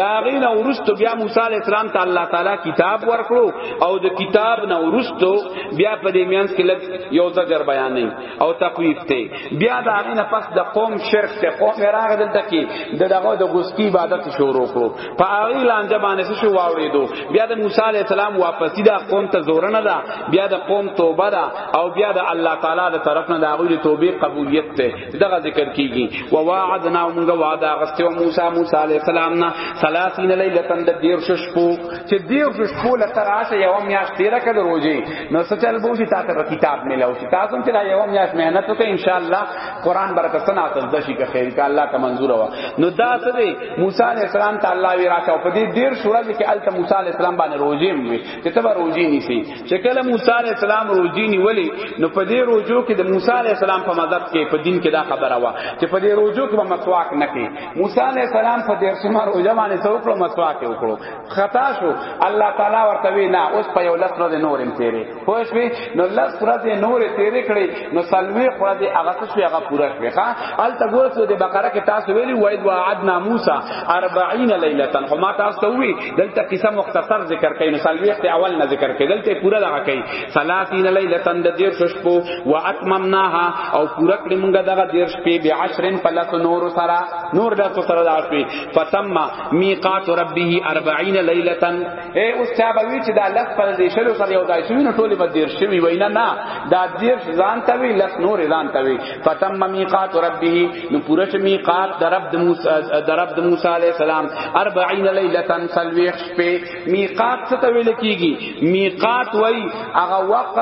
دا هغه نه ورستو بیا موسی علی السلام ته الله تعالی کتاب ورکړو او د کتاب نه ورستو بیا په دې میانس کې لږ یو ځجر بیان نه او تقویف ته بیا دا هغه نه پس د قوم شرک ته قوم راغ دلته کې د دغه د ګسکی عبادت شروع کړو په هغه لاندې باندې شو واوریدو بیا د موسی علی السلام واپسی دا قوم ته زورنه ده بیا د قوم توبه ده او بیا د الله تعالی د طرف نه د هغه د توبې قبولیت ته دغه ذکر کیږي و وعدنا موږ وعده غستو موسی موسی علی السلام نه 30 لیله د دیر شپو چې دیر شپو له تراشه یو میاش تیر کړه روزي نو سچل بو شي تاسو په کتاب ملاو شي تاسو ته یو میاش مهنت وکړئ ان شاء الله قران برکت سنا تاسو د شي که خیر کا الله ته منظور وا نو دا څه دی موسی علی السلام تعالی وی راکاو په دې دیر شورا کې الته موسی علی السلام باندې روزي وي چې تبر روزي نیسی چې کله موسی علی السلام روزي نیولې نو په دې روزو کې د موسی علی السلام په مدد کې په دین کې دا خبره وا چې په دې روزو کې به مسواک نه کې موسی علی السلام په دې سمه روزه باندې څوکړو مسواک وکړو خطا شو الله تعالی ورته وی نه اوس په یو لس ورځې نور هم تیرې خو شوي نو لس ورځې نور تیرې کړې نو سلوي ورځې هغه څه شوي هغه پوره شوي ښا ال ته ګورته د بقره کې تاسو ویلي وای دعا عدنا موسی 40 ليله خو ما تاسو ته وی دلته قصه مختصر ذکر کین نو سلویخت اول نه ذکر کین دلته پورا دغه کین سلاسین لیلتن د دیر شپو و اتممناها او پورا کړی مونږ دغه دیر شپې به عشرن پلس نور سرا نور د تو سرا د شپې فتم میقات ربه 40 لیلتن اے اوس چا به وی چې دا لس پر دې شلو سره یو ځای شوی نو ټول به دیر شوی وینا نه دا دیر ځان ته وی لس نور ځان ته وی فتم میقات ربه نو پوره شو میقات د رب د موسی د رب د موسی علی السلام 40 لیلتن سلویخ شپه میقات څه ته ویل کیږي میقات وای هغه وخت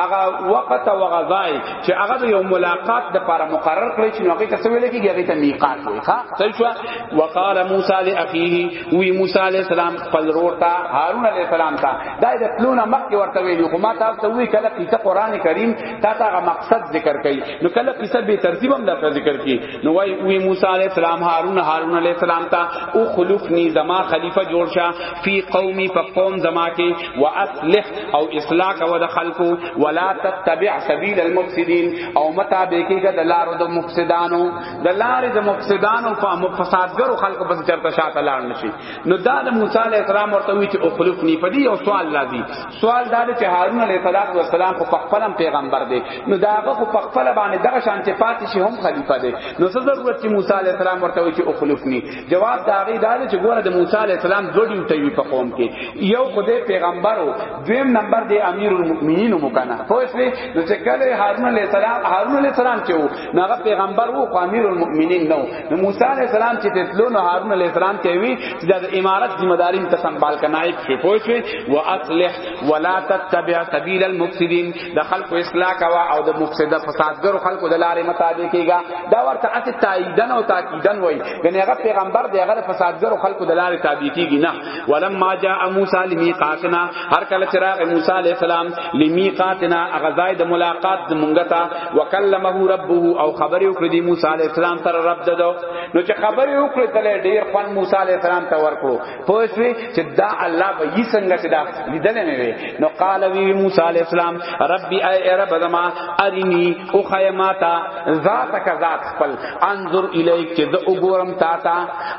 هغه وخت او هغه ځای چې هغه یو ملاقات د لپاره مقرر کړی چې هغه ته څه ویل کیږي هغه ته میقات وای ښا صحیح شو وقال موسی لاخیه وی موسی علی السلام خپل رور ته هارون علی السلام ته دا د پلونه مخکې ورته ویل خو ما تاسو وی کله چې قرآن کریم تا ته هغه مقصد ذکر کړي نو کله قصه به ترتیب هم درته ذکر کړي نو وای وی موسی علی السلام هارون هارون علی السلام ته او خلفنی زما خلیفہ جوړ شه فی قومی په قوم زما کې واصلح او اصلاح کو د خلقو ولا تتبع سبیل المفسدین او متا به کېګه د لارو د مفسدانو د لارې د مفسدانو په مفسدګرو خلقو بس چرته شاته لاړ نشي نو دا د موسی علی السلام ورته وی چې او خلفنی په دې یو سوال لازم سوال دا دی چې هارون علیه الصلاۃ والسلام خو خپل پیغمبر دی نو دا هغه خو خپل باندې دغه شان چې پاتې شي هم خلیفہ دی نو څه ضرورت چې موسی علیه السلام ورته وی چې او خلفنی جواب دا غي دا دی چې ګوره د موسی علیه السلام دوه ډیوټي وی په قوم کې یو خدای پیغمبر او دویم نمبر دی امیر المؤمنین مکنه خو اسلی نو چې کله هارون علیه السلام هارون علیه السلام چې وو هغه پیغمبر وو خو امیر المؤمنین نو نو موسی علی السلام چې تلو نو هارون علی السلام ته وی چې د امارت ذمہ داری ته سنبال کنایب شو پوه شو و اصلح ولا تتبع سبیل المفسدين د خلق اصلاح کوا او د مفسد فسادګر خلق د لارې متابع کیږي دا ورته اته تاییدن او تاکیدن وای غنی هغه پیغمبر دی هغه فسادګر خلق د لارې تابع کیږي نه ولما جاء موسی لمیقاتنا هر کله چې راغی موسی علی السلام لمیقاتنا هغه ځای د ملاقات د مونږ ته وکلمه ربه او خبر یو کړی موسی علی السلام تر رب ددو نو چې خبر یو کړی تل ډیر خپل موسی علی السلام ته ورکړو پوه شوې چې دا الله به یې څنګه چې دا لیدل نه وي نو قال وی موسی علی السلام ربي ای رب زما ارنی او خیماتا ذاتک ذات خپل انظر الیک چې د وګورم تا تا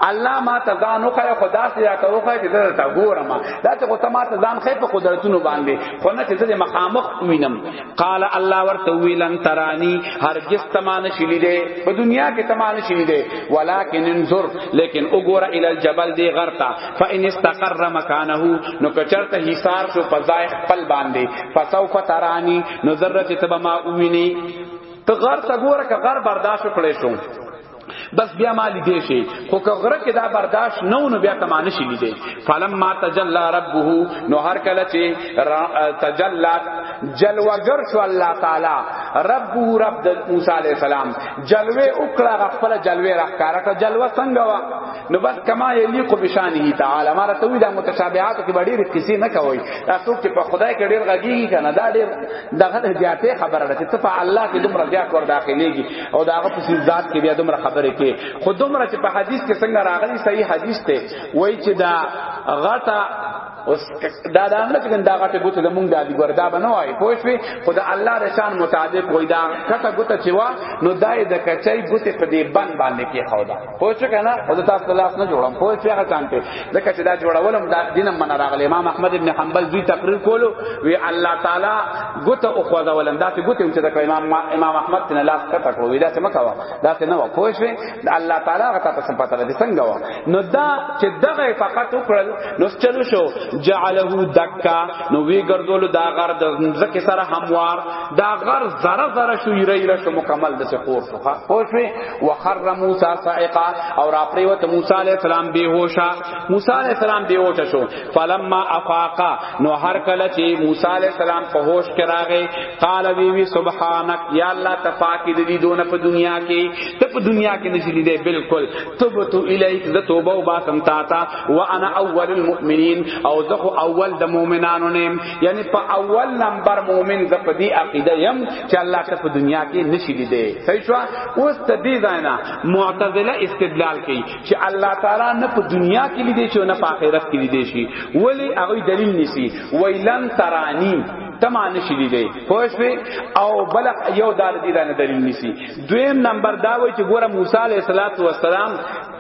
الله ما ته ځان وخه خدا سي یا ته وخه چې درته ګورم دا ته خو ته ما ته ځان خې په قدرتونو باندې خو نه چې دې مخامخ وینم قال الله ورته ویلن ترانی هرگز تمان شلی دې په دنیا کې تمان شلی دې ولکن انظر لیکن وګوره ال الجبل دې غرتا فان استقر مکانه نو کچرته حصار شو پزای خپل باندې فسوف ترانی نو ذره ته ما ویني ته غر ته ګوره که غر برداشت کړې شو بس بیا مالی دی شي خو که غره کې دا برداشت نه ونه بیا تمانه شي لیدي فلم ما تجلا ربه نو هر کله چې تجلا جلوګر شو الله تعالی رب رب د موسی علی السلام جلوه وکړه خپل جلوه راکاره ته جلوه څنګه وا نو بس کما یلیق بشانه تعالی ماره ته دا متشابهات کې ډېر کسی نه کوي تاسو چې په خدای کې ډېر غږیږي کنه دا ډېر دغه زیاته خبره ده چې په الله کې دومره زیات ور داخليږي او داغه په ذات کې بیا دومره خبره کې خو دومره چې په حدیث کې څنګه راغلی صحیح حدیث ته وای چې دا غتا اوس دا دا نه څنګه دا غټه ګوته د مونږ د دی ګردا بنوای پوه شئ خدای الله د شان مطابق وای دا کته ګوته چې وا نو دای د کچای ګوته په دې بند باندې کې خودا پوه شو کنه او د تاسو لاس نه جوړم پوه شو هغه کانته ځکه چې دا جوړولم دا دینم من راغلی امام احمد ابن حنبل دوی تقریر کولو وی الله تعالی ګوت او خو دا ولم دا ته ګوت چې د امام امام احمد تن لاس کټ کړو وی دا څه مکوا دا څه نه و پوه شو الله تعالی هغه تاسو څه پته لري څنګه و نو دا چې دغه فقط وکړل نو چلو شو جعله دکا نو وی ګرځول دا غر د ځکه سره هموار دا غر زره زره شو یری را شو مکمل د څه خور شو پوه شو وخر موسی صائقا او را پریوت موسی علیہ السلام بیهوشا موسی علیہ السلام بیهوش شو فلما افاقا نو هر کله چې موسی علیہ السلام په هوش کې راغې قال وی وی سبحانك یا الله تفاکی دې دونه په دنیا کې ته په دنیا کې نشلی دې بالکل تبت الیک ز توبه او باسم تا تا وانا اول المؤمنین او زه اول د مؤمنانو نیم یعنی په اول نمبر مؤمن ز په دې عقیده يم چې الله ته په دنیا کې نشلی دې صحیح شو اوس د دې ځاینا معتزله استدلال کوي چې الله تعالی نه په دنیا کې لیدي چې نه په آخرت کې لیدي شي ولی هغه دلیل نسی ویلن ترانی تما نشی لیدي خوښ وي او بل یو دار دي نه دلیل نسی دویم نمبر دا وایي چې ګوره موسی علیه السلام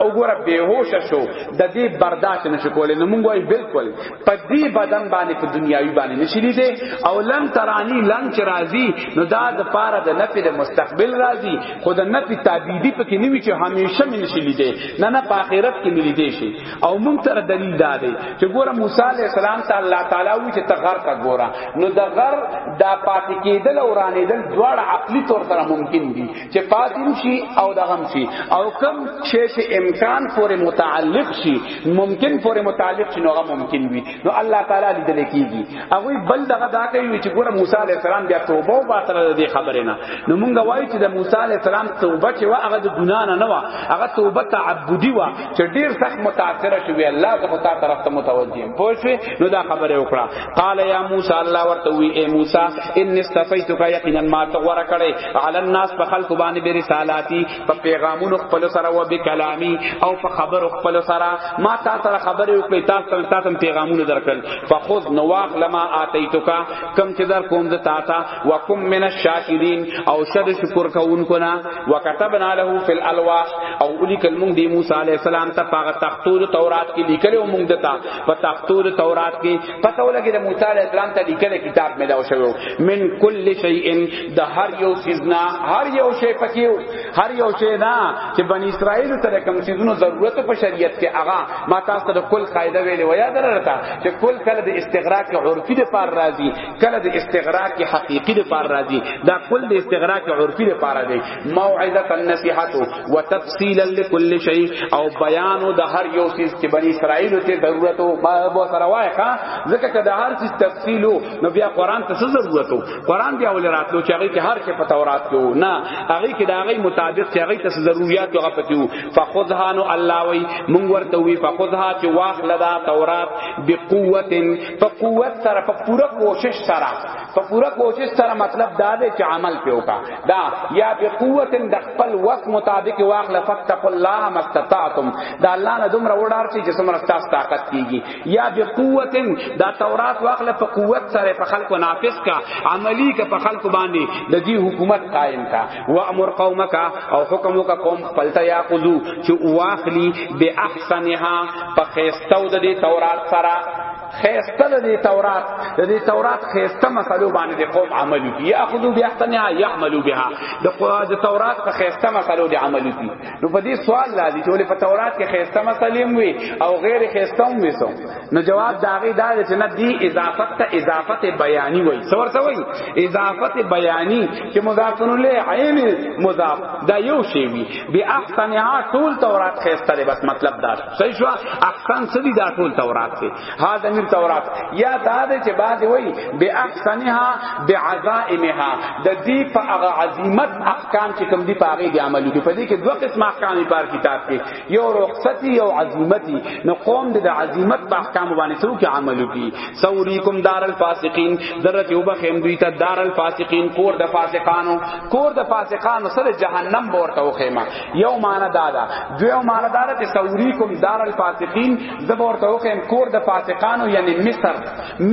او ګوره بیهوش شو د دې برداشت نشو کولای نو موږ وای بالکل په دې بدن باندې په دنیاوی باندې نشلی دي او لن ترانی لن چې راضی نو دا د پاره د نفي د مستقبل راضی خود نفي تعبیدی پکې نیوی چې همیشه مې نشلی دي نه نه په آخرت کې ملي دي شي او موږ تر دلیل دا دی چې ګوره موسی علی السلام ته الله تعالی وی چې تغر کا ګوره نو د غر دا پاتې کېدل او رانېدل دواړه عقلی طور سره ممکن دي چې پاتیم شي او دغم شي او کم شي چې امکان پورې متعلق شي ممکن پورې متعلق شي نو هغه ممکن وي نو الله تعالی دې دل کیږي هغه بل دغه دا کوي چې ګوره موسی علی السلام بیا توبه او باطل دې خبره نه نو مونږ وایو چې د موسی علی السلام توبه چې وا هغه د ګنا نه نه وا هغه توبه تعبدي وا چې ډیر سخت متاثر شوی الله د خدا طرف ته متوجه پوه نو دا خبره وکړه قال یا موسی الله ورته وی اے موسی ان استفیتک یقینا ما ته ورکړې علی الناس په خلق باندې به رسالاتی په پیغامونو خپل سره و به کلامی او په خبرو خپل سره ما تا سره خبرې وکړې تا سره تا تم پیغامونه درکل فخذ نواق لما اتیتک کم چې در کوم د تا تا وکم من الشاکرین او شد شکر کوونکو نا وکتبنا له فی الالواح او اولی کلمون دی موسی علی السلام ته پاغه تختو د تورات کې لیکل او مونږ دتا په تختو د تورات کې پته ولګی د موسی علی السلام ته لیکل کتاب ملاو شوی من کل شیء د هر یو سیزنا هر یو شی پکیو هر یو شی نه چې بنی اسرائیل ته کوم سیزونو ضرورت په شریعت کې هغه ما تاسو ته کل قاعده ویلې و یاد درته چې کل کله د استغراق عرفي د پار راضي کله د استغراق حقيقي د پار راضي دا کل د استغراق عرفي د پار دی موعظه النصيحه وتفصيلا لكل شيء او بیان د هر یو سیز چې بنی اسرائیل ته ضرورت او بو سره وایخه ځکه چې د هر سیز تفصیل نو بیا قران ته ضرورت قران بیا ول راتلو چې هغه کې هر څه په تورات کې وو نه هغه کې دا هغه مطابق چې هغه ته ضرورت هغه پکې وو فخذها نو الله وی مونږ ورته وی فخذها چې واخله دا تورات بقوت په قوت سره په پوره کوشش سره په پوره کوشش سره مطلب دا دی چې عمل په وکا دا یا بقوت د خپل وخت مطابق واخله فتق الله مستطاعتم دا الله نه دومره وډار چې څومره تاسو طاقت کیږي یا بقوت دا تورات واخله په قوت سره په خلکو نافذ کا عملی کا په خلکو باندې د دې حکومت قائم کا وامر قومک او حکم کا قوم خپل ته یاخذو چې واخلی به احسنها په خيستو د دې تورات سره خیسته د دې تورات د دې تورات خیسته مسلو باندې د قوم عمل کی یاخذو بیاحسنها یعملو بها د قواز تورات په خیسته مسلو د عمل کی نو په دې سوال لازم چې ولې په تورات کې خيسته مسلم وي او غیر خيسته هم وسو نو جواب دا غي دا چې نه دی اضافت ته اضافت بیانی وي څور څه وي اضافت بیانی چې مضاف له عین مضاف دا یو شی وي به احسن ها ټول تورات خيسته لري بس مطلب دا صحیح شو احسن سدي دا ټول تورات دی ها د میر تورات یا دا د چې بعد وای به احسنها بعزائمها د دې په هغه عظمت احکام چې کوم دی په هغه دی عمل کې په دې کې دوه قسم احکام په کتاب کې یو رخصتی یو عظمتی نو قوم د عظمت په احکام باندې سره کې عمل کوي سوریکم دار الفاسقین درته وب خیم دوی ته دار الفاسقین کور د فاسقانو کور د فاسقانو سره جهنم ورته وخیمه یو معنا دادا دوی معنا دادا چې سوریکم دار الفاسقین زه به ورته وخیم کور د فاسقانو یعنی مصر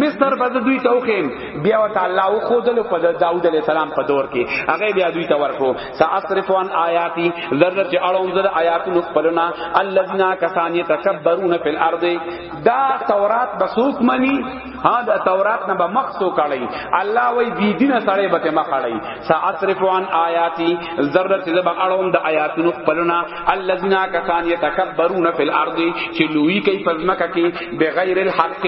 مصر به دوی ته وخیم بیا ورته الله او خودل په داوود علی السلام په دور کې هغه بیا دوی ته ورکړو ساصرف عن آیاتی ذره چې اړوم زر آیاتونو خپلنا الذين كسان يتكبرون في الارض دا تورات بسوک منی ها د تورات نه به مخ سو کړی الله وی بی دین سړی به مخ کړی ساصرف عن آیاتی ذره چې به اړوم د آیاتونو خپلنا الذين کسان یتکبرون فی الارض چې لوی کوي پزمکه کې بغیر الحق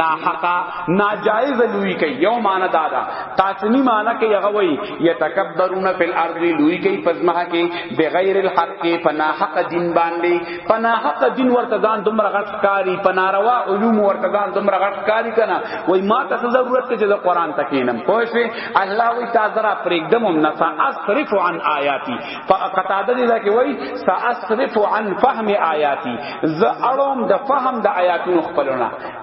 نا حقا ناجائز لوی کوي یو معنا دادا تاسنی معنا کې هغه وی یتکبرون فی الارض لوی کوي پزمکه کې بغیر الحق فنا حق دین باندې پناحق دین ورته ځان دومره غټ کاری پناروا علوم ورته ځان دومره غټ کاری کنه وای ما ته ضرورت ته د قران تکینم پوه شئ الله وی تاسو را پرېږدم نه ساصرف عن آیاتی فقطاده دې دا کې وای ساصرف عن فهم آیاتی ز اړوم د فهم د آیاتونو خپلونه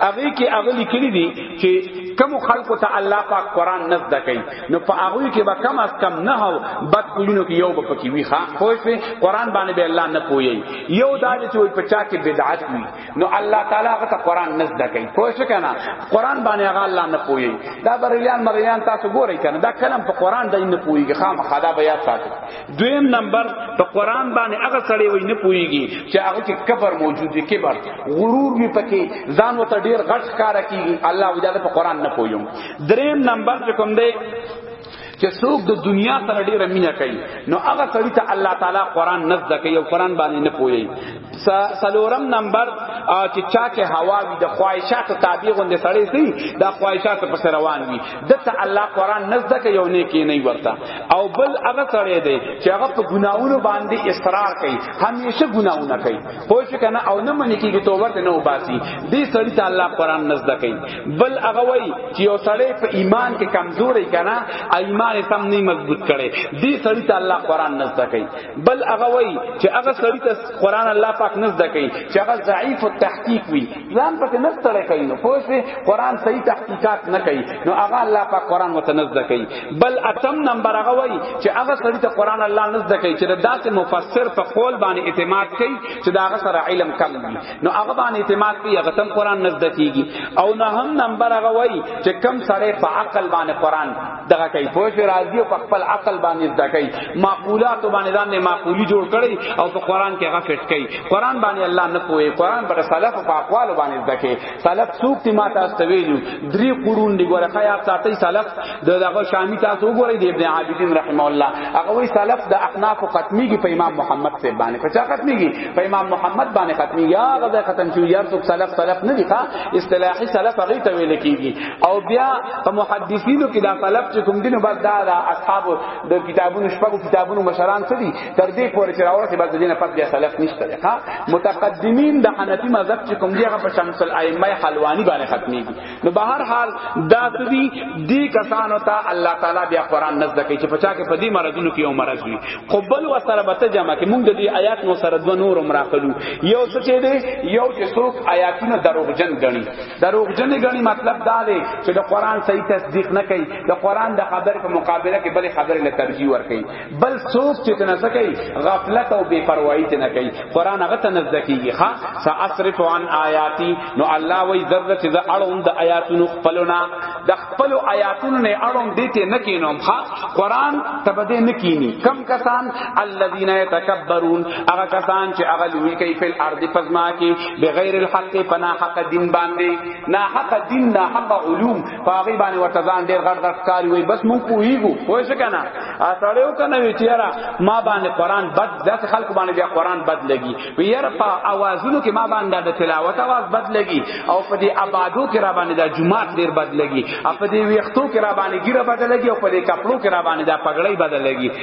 هغه کې هغه لیکلي دي چې کم خلکو ته الله پاک قران نه زده کوي نو په هغه کې به کم از کم نه هو بد کولینو کې یو به پکې وي ښا خو په قران باندې به الله نه پوي یو دا چې وي په چا کې بدعت وي نو الله تعالی هغه ته قران نه زده کوي خو څه کنه قران باندې هغه الله نه پوي دا بریان مریان تاسو ګورئ کنه دا کلم په قران دای نه پويږي خامخا دا بیا تاسو دویم نمبر په قران باندې هغه سړی وای نه پويږي چې هغه کې کبر موجود دی کبر غرور می پکې ځان وته ډیر غټ ښکارا کیږي الله وجه په قران نه پویم دریم نمبر چې کوم دی چې څوک د دنیا سره ډیره مینه کوي نو هغه سړی ته الله تعالی قران نزد کوي او قران باندې نه پوي سلورم نمبر چې چا کې هوا وي د خواهشات تابع غوندې سړی سي د خواهشات پر سر روان وي دته الله قران نزد کې یو نه کې نه ورته او بل هغه سړی دی چې هغه په ګناونو باندې اصرار کوي همیشه ګناونه کوي خو چې کنه او نه منې کېږي توبه ته نه وباسي دې سړی ته الله قران نزد کوي بل هغه وای چې یو سړی په ایمان کې کمزوري کنه ایمان سم نه مضبوط کړي دې سړی ته الله قران نزد کوي بل هغه وای چې هغه سړی ته قران الله پاک نه زده کوي چې هغه ضعیف التحقیق وي ځان پکې نه ستړی کوي نو پوه شئ قران صحیح تحقیقات نه کوي نو هغه الله پاک قران مت نه زده کوي بل اتم نمبر هغه وای چې هغه سړی ته قران الله نه زده کوي چې داسې مفسر په قول باندې اعتماد کوي چې دا هغه سره علم کم وي نو هغه باندې اعتماد کوي هغه تم قران نه زده کیږي او نه هم نمبر هغه وای چې کم سره په عقل باندې قران دغه کوي پوه شو راضي او خپل عقل باندې زده کوي معقولات باندې ځان نه معقولي جوړ کړي او په قران کې هغه فټ کوي قران باندې الله نه پوي قران پر سلف او اقوال باندې زده کوي سلف څوک تی ما تاسو ته ویلو درې قرون دی ګوره خیا ساتي سلف دغه شامی تاسو وګورئ د ابن عابدین رحم الله هغه وی سلف د احناف ختمي کې په امام محمد سے باندې په چا ختمي کې په امام محمد باندې ختمي یا غدا ختم شو یا څوک سلف سلف نه دي ښا اصطلاحي سلف هغه ته ویل کیږي او بیا په محدثینو کې دا طلب چې کوم دینو بس دا دا اصحاب د کتابونو شپږو کتابونو مشران څه دي تر دې پورې چې راوړل شي بس دینه پد بیا سلف نشته ها متقدمین د حنفی مذهب چې کوم دی هغه په شمس الائمه حلوانی باندې ختميږي نو به هر حال دا دي دې کسانو ته الله تعالی بیا قران نزد کوي چې پچا کې په دې مرزونو کې یو مرز وي قبل و سره به ته جمع کې موږ د دې آیات نو سره د نور مراقلو یو څه چې دی یو چې څوک آیاتونه دروغجن غني دروغجنې غني مطلب دا دی چې د قران صحیح تصدیق نه کوي د قران د خبر په مقابله کې بل خبر له ترجیح ور کوي بل سوچ چې تنه سکی غفلت او بے پروايي تنه کوي قران هغه ته نزد کیږي ها ساصرف عن آیاتی نو الله وی ذره چې د اړوند آیاتونو خپلونه د خپل آیاتونو نه اړوند دي ته نه کینوم ها قران تبدې نه کینی کم کسان الذين يتکبرون هغه کسان چې هغه لوی کوي په ارض پزما کې بغیر الحق پنا حق دین باندې نا حق دین نا حق علوم پاغي باندې ورته ځان ډیر غړ غړ کاری وي بس مونږ پوهیږو پوه شو کنه اسړیو کنه وی چیرې ما باندې قران بد داس خلق باندې بیا قران بد لګي ویره په اوازونو کې ما باندې د تلاوت आवाज بد لګي او په دې آبادو کې را باندې د جمعات ډیر بد لګي په دې ویختو کې را باندې ګیره بد لګي او په دې کپلو کې را باندې د پګړې بد لګي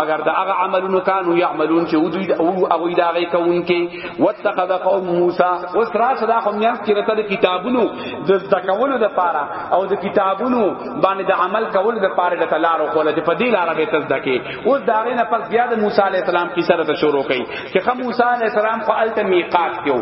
مگر دا هغه عملونه کانو یعملون چې ودوی او هغه دا غي کون کې واتخذ قوم موسی وسرا صدا قوم یان کې رته کتابونو د ذکولو د پاره او د کتابونو باندې د عمل کولو د پاره د تلارو کوله په دې لار به تز دکې اوس دا غي نه پس بیا د موسی علی السلام کیسه رته شروع کړي چې خو موسی علی السلام خو الته میقات کېو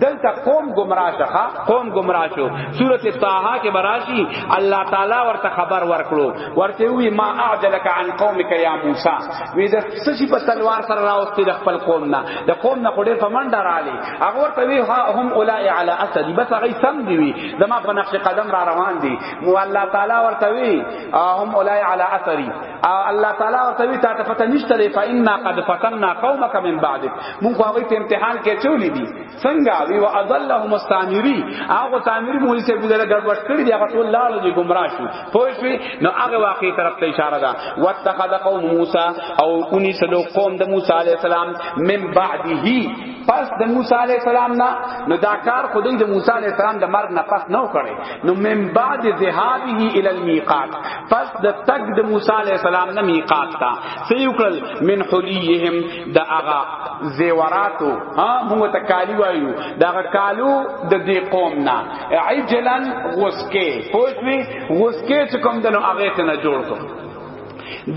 دلته قوم گمراه شخه قوم گمراه شو سوره طه کې براشي الله تعالی ورته خبر ورکړو ورته وی ما اعجلک عن قومک یا موسی وی د سشي په تلوار سره راوستي د خپل قوم نه د قوم نه خډیر په منډه رااله هغه ورته وی ها هم اولای علی اسد بس هغه سم دی وی زما په نقش قدم را روان دي مو الله تعالی ورته وی هم اولای علی اثری الله تعالی ورته وی تا ته پته نشته فإنا قد فتنا قومک من بعدک مونږ خو هغه په امتحان کې چولې دي څنګه وی و اضلهم السامری هغه سامری مولوی سے ګذره ګډوډ کړی دی هغه ټول لاړو دي گمراه شو پوه شو نو هغه واقعي طرف ته اشاره ده واتخذ قوم موسی او اني سلو قوم د موسی عليه السلام من بعده پس د موسی علی السلام نه نو دا کار خدای د موسی علی السلام د مرګ نه پس نه کړي نو من بعد ذهابه ال المیقات پس د تک د موسی علی السلام نه میقات تا سې وکړل من حلیهم د هغه زیوراتو ها موږ ته کالی وایو د هغه کالو د دې قوم نه عجلن غسکه پوښوي غسکه چې کوم دنو هغه ته نه جوړ کو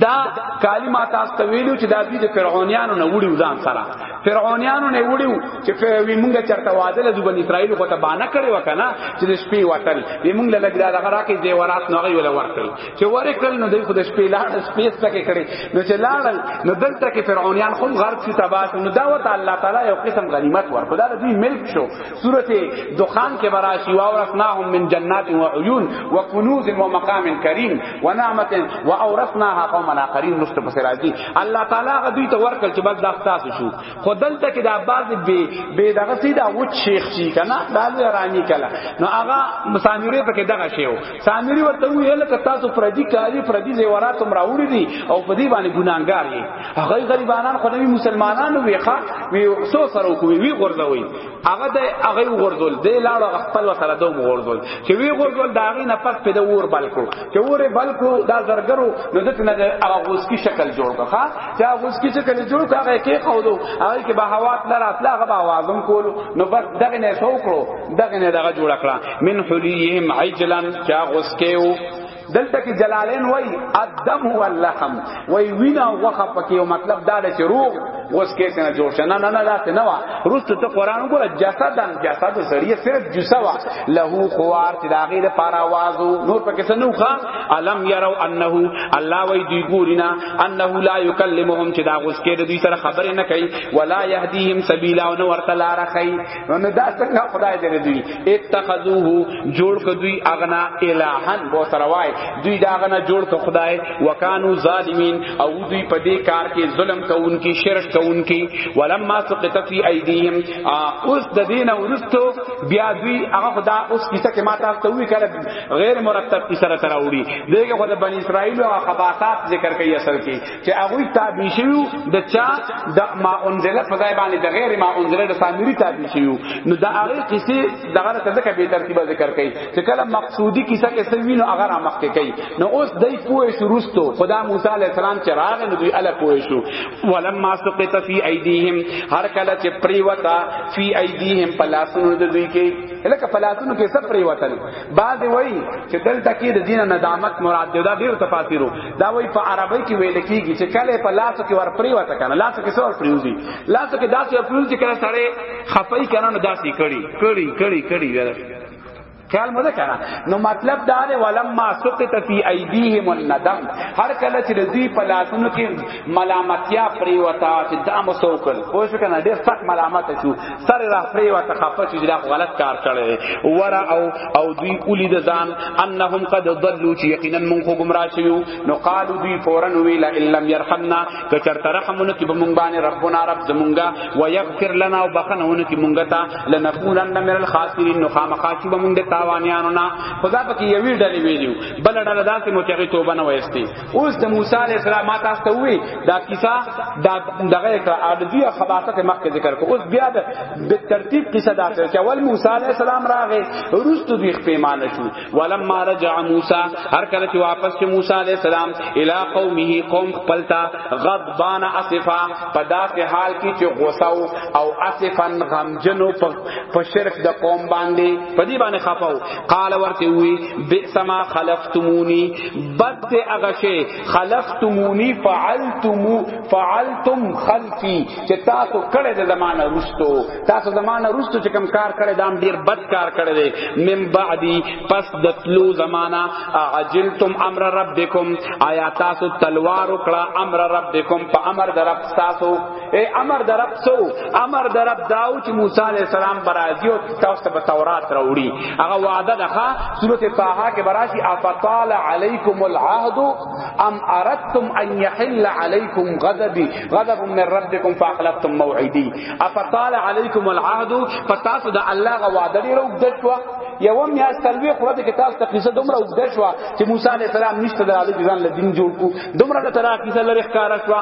دا کلمه تاسو ته ویلو چې دا دوی د فرعونانو نه وړي ځان سره فرعونانو نه وړیو چې وی مونږ چرته واده له بنی اسرائیل خو ته باندې کړی وکنه چې د شپې وټل وی مونږ له لګ دا غرا کې زیورات نو غي ولا ورکړي چې ورکل نو دوی خو د شپې لاړ سپیس پکې کړي نو چې لاړل نو دلته کې فرعونیان هم غرق شي تباس نو دا وته الله تعالی یو قسم غنیمت ورکړ دا دوی ملک شو سورته دخان کې براشي واورثناهم من جنات و عیون و کنوز و مقام کریم و نعمت و اورثناها قوما اخرین مستفسر راځي الله تعالی غدوی ته ورکل چې بس دا تاسو شو خو دلته کې دا بعض به به دغه سي دا و شیخ شي کنه دا رامي کله نو هغه مسامری په کې دغه شی و سامری ورته ویل ک تاسو پردي کاری پردي زیورات هم راوړي دي او په دې باندې ګناګار یې هغه غریبانان خو نبی مسلمانانو ویخه وی سو سره کوي وی غردوي هغه د هغه غردول دی لاړو خپل وسره دوم غردول چې وی غردول دا غي نه پس په د ور بلکو چې ور بلکو دا زرګرو نو دته نه هغه غوسکی شکل جوړ کړه چا اوس کی چې کنه جوړ کاغه کې خودو هغه کې به هوا تل راتلا غو اوازم کول نو بس دغه نه سو کړو دغه نه دغه جوړ کړه من حلیهم عجلن چا اوس کېو دلته کې جلالین وای الدم هو اللحم وای وینا وخه پکې او مطلب دا چې روح اوس کې څنګه جوړ شنه نه نه لاته نه وا روست ته قران ګور جسدن جسد سړی صرف جسا وا له خوار چې دا غیر پاراوازو نور پکې څه نو ښا علم یرو انه الله وای دی ګورینا انه لا یکلمهم چې دا غوس کې د دوی سره خبرې نه کوي ولا يهديهم سبیلا او نو ورته لار خي نو دا څنګه خدای دې دوی اتخذوه جوړ ک دوی اغنا الہن بو سره وای دوی دا اغنا جوړ ک خدای وکانو ظالمین او دوی په دې کار کې ظلم کوونکی شرک کوونکی ولما سقط فی ایدیهم اوس د دینه ورستو بیا دوی هغه خدا اوس کیسه کې ماته ته وی کړه غیر مرتب کی سره تراوړي دغه خو د بنی اسرائیل او خباثات ذکر کوي اصل کې چې هغه تابع شیو د چا د ما انزله په ځای باندې د غیر ما انزله د سامری تابع شیو نو د هغه کیسه دغه ته دغه به ترتیب ذکر کوي چې کله مقصودی کیسه کې سوینو هغه را مخ کې کوي نو اوس دای پوه شو رستو خدا موسی علی السلام چې راغ نو دوی الا پوه شو ولما سقط فی ایدیهم هر کله چې پریوتا فی ایدیهم پلاسونو د دوی کې لکه پلاسونو کې سب پریوتل بعض وای چې دلته کې د دین ندامت مراد دی دا ډیر تفاسیرو دا وای په عربی کې ویل کیږي چې کله په لاسو کې ور پری وته کنه لاسو کې څور پریوزی لاسو کې داسې ور پریوزی کله سړی خفای کنه نو داسې کړي کړي کړي کړي ویل خیال مده کنه نو مطلب دا دی ولما سقط فی ایدیهم الندم هر کله چې دوی په لاسونو کې ملامتیا پریوتا چې دا مسوکل پوه شو کنه ډیر سخت ملامت شو سر را پری وته خپه چې دا غلط کار کړی ورا او او دوی اولی د ځان انهم قد ضلوا چې یقینا مونږ خو گمراه شیو نو قالو دوی فورن ویل ان لم يرحمنا که چرته رحمونه کې به مونږ باندې ربنا رب زمونږه ويغفر لنا وبخنونه کې مونږ ته لنکونن من الخاسرین نو خامخا چې به مونږ د تاوانیانو نه خدا پکې یوی ډلې ویلو بل ډله داسې متغی توبه نه وایستی اوس د موسی علی السلام ما تاسو ته وی دا کیسه دا دغه کړه او د دې خباثت مخکې ذکر کو اوس بیا د به ترتیب کیسه دا چې اول موسی علی السلام راغی روست دوی پیمانه شو ولما رجع موسی هر کله چې واپس چې موسی علی السلام الی قومه قوم خپلتا غضبان اسفا په داسې حال کې چې غوسه او اسفن غمجنو په شرک د قوم باندې په دې باندې خفاو قال ورته وی بئس ما خلفتمونی بد دې هغه شی خلفتمونی فعلتم فعلتم خلفی چې تاسو کړه د زمانہ رستو تاسو زمانہ رستو چې کم کار کړه دام ډیر بد کار کړه دې من بعدی پس دتلو زمانہ عجلتم امر ربکم آیا تاسو تلوار کړه امر ربکم په امر در رب تاسو اے امر درب سو امر درب داو چې موسی علی السلام برازي او تاسو ته تورات راوړي هغه وعده ده سورته طه کې براشي افطال علیکم العهد ام اردتم ان يحل علیکم غضبی غضب من ربکم فاخلفتم موعدی افطال علیکم العهد پتا سو د الله غ وعده دی رو دښوا یو میا سلوی خو د کتاب ته قصه دومره وګدښوا چې موسی علی السلام نشته د علی ځان له دین جوړ کو دومره د تراکیزه لری ښکارا شوا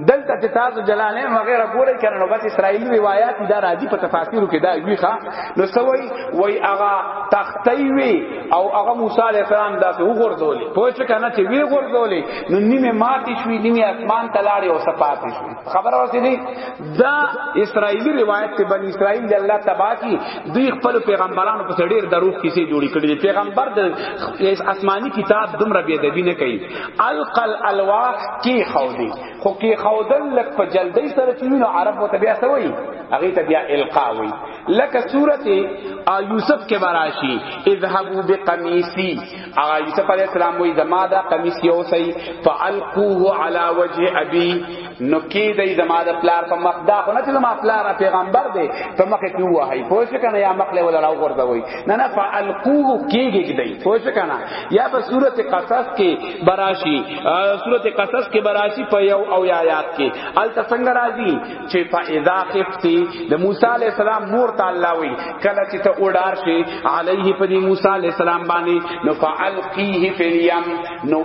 دلته چې تاسو جلالین وغیرہ ګورئ کنه نو بس اسرایلی روایت دا راځي په تفاسیرو کې دا وی ښا نو سوي وای هغه تختی وی او هغه موسی علی السلام دا په وګرځولې په چې کنه چې وی وګرځولې نو نیمه ماتې شوې نیمه اسمان تلاړې او صفات شوې خبر اوسې دي دا اسرایلی روایت ته بنی اسرائیل د الله تبا کی دوی خپل پیغمبرانو په ډیر دروغ کیسې جوړې کړې پیغمبر د آسمانی کتاب دومره بی ادبی نه کوي القل الواح کی خودی خو کی خودل لک په جلدی سره چوینو عرب او تبیا سوی هغه تبیا القا وی لک سورته یوسف کې براشی اذهبوا بقمیصی هغه یوسف علی السلام وی زما دا قمیص یو سی فالقوه علی وجه ابي نو کی دی د ما د پلار په مخ دا خو نه چې ما پلار پیغمبر دی په مخ کې وای پوه شو کنه یا مخ له ولا راو ورته وای نه نه فالقوه کیږي دی پوه شو کنه یا په صورت قصص کې براشی صورت قصص کې براشی په یو او آیات کې ال تسنگ راضی چې فاذا خفتی د موسی علی السلام مور تعالی وی کله چې ته وډار شي علیه په موسی علی السلام باندې نو فالقیه فی الیم نو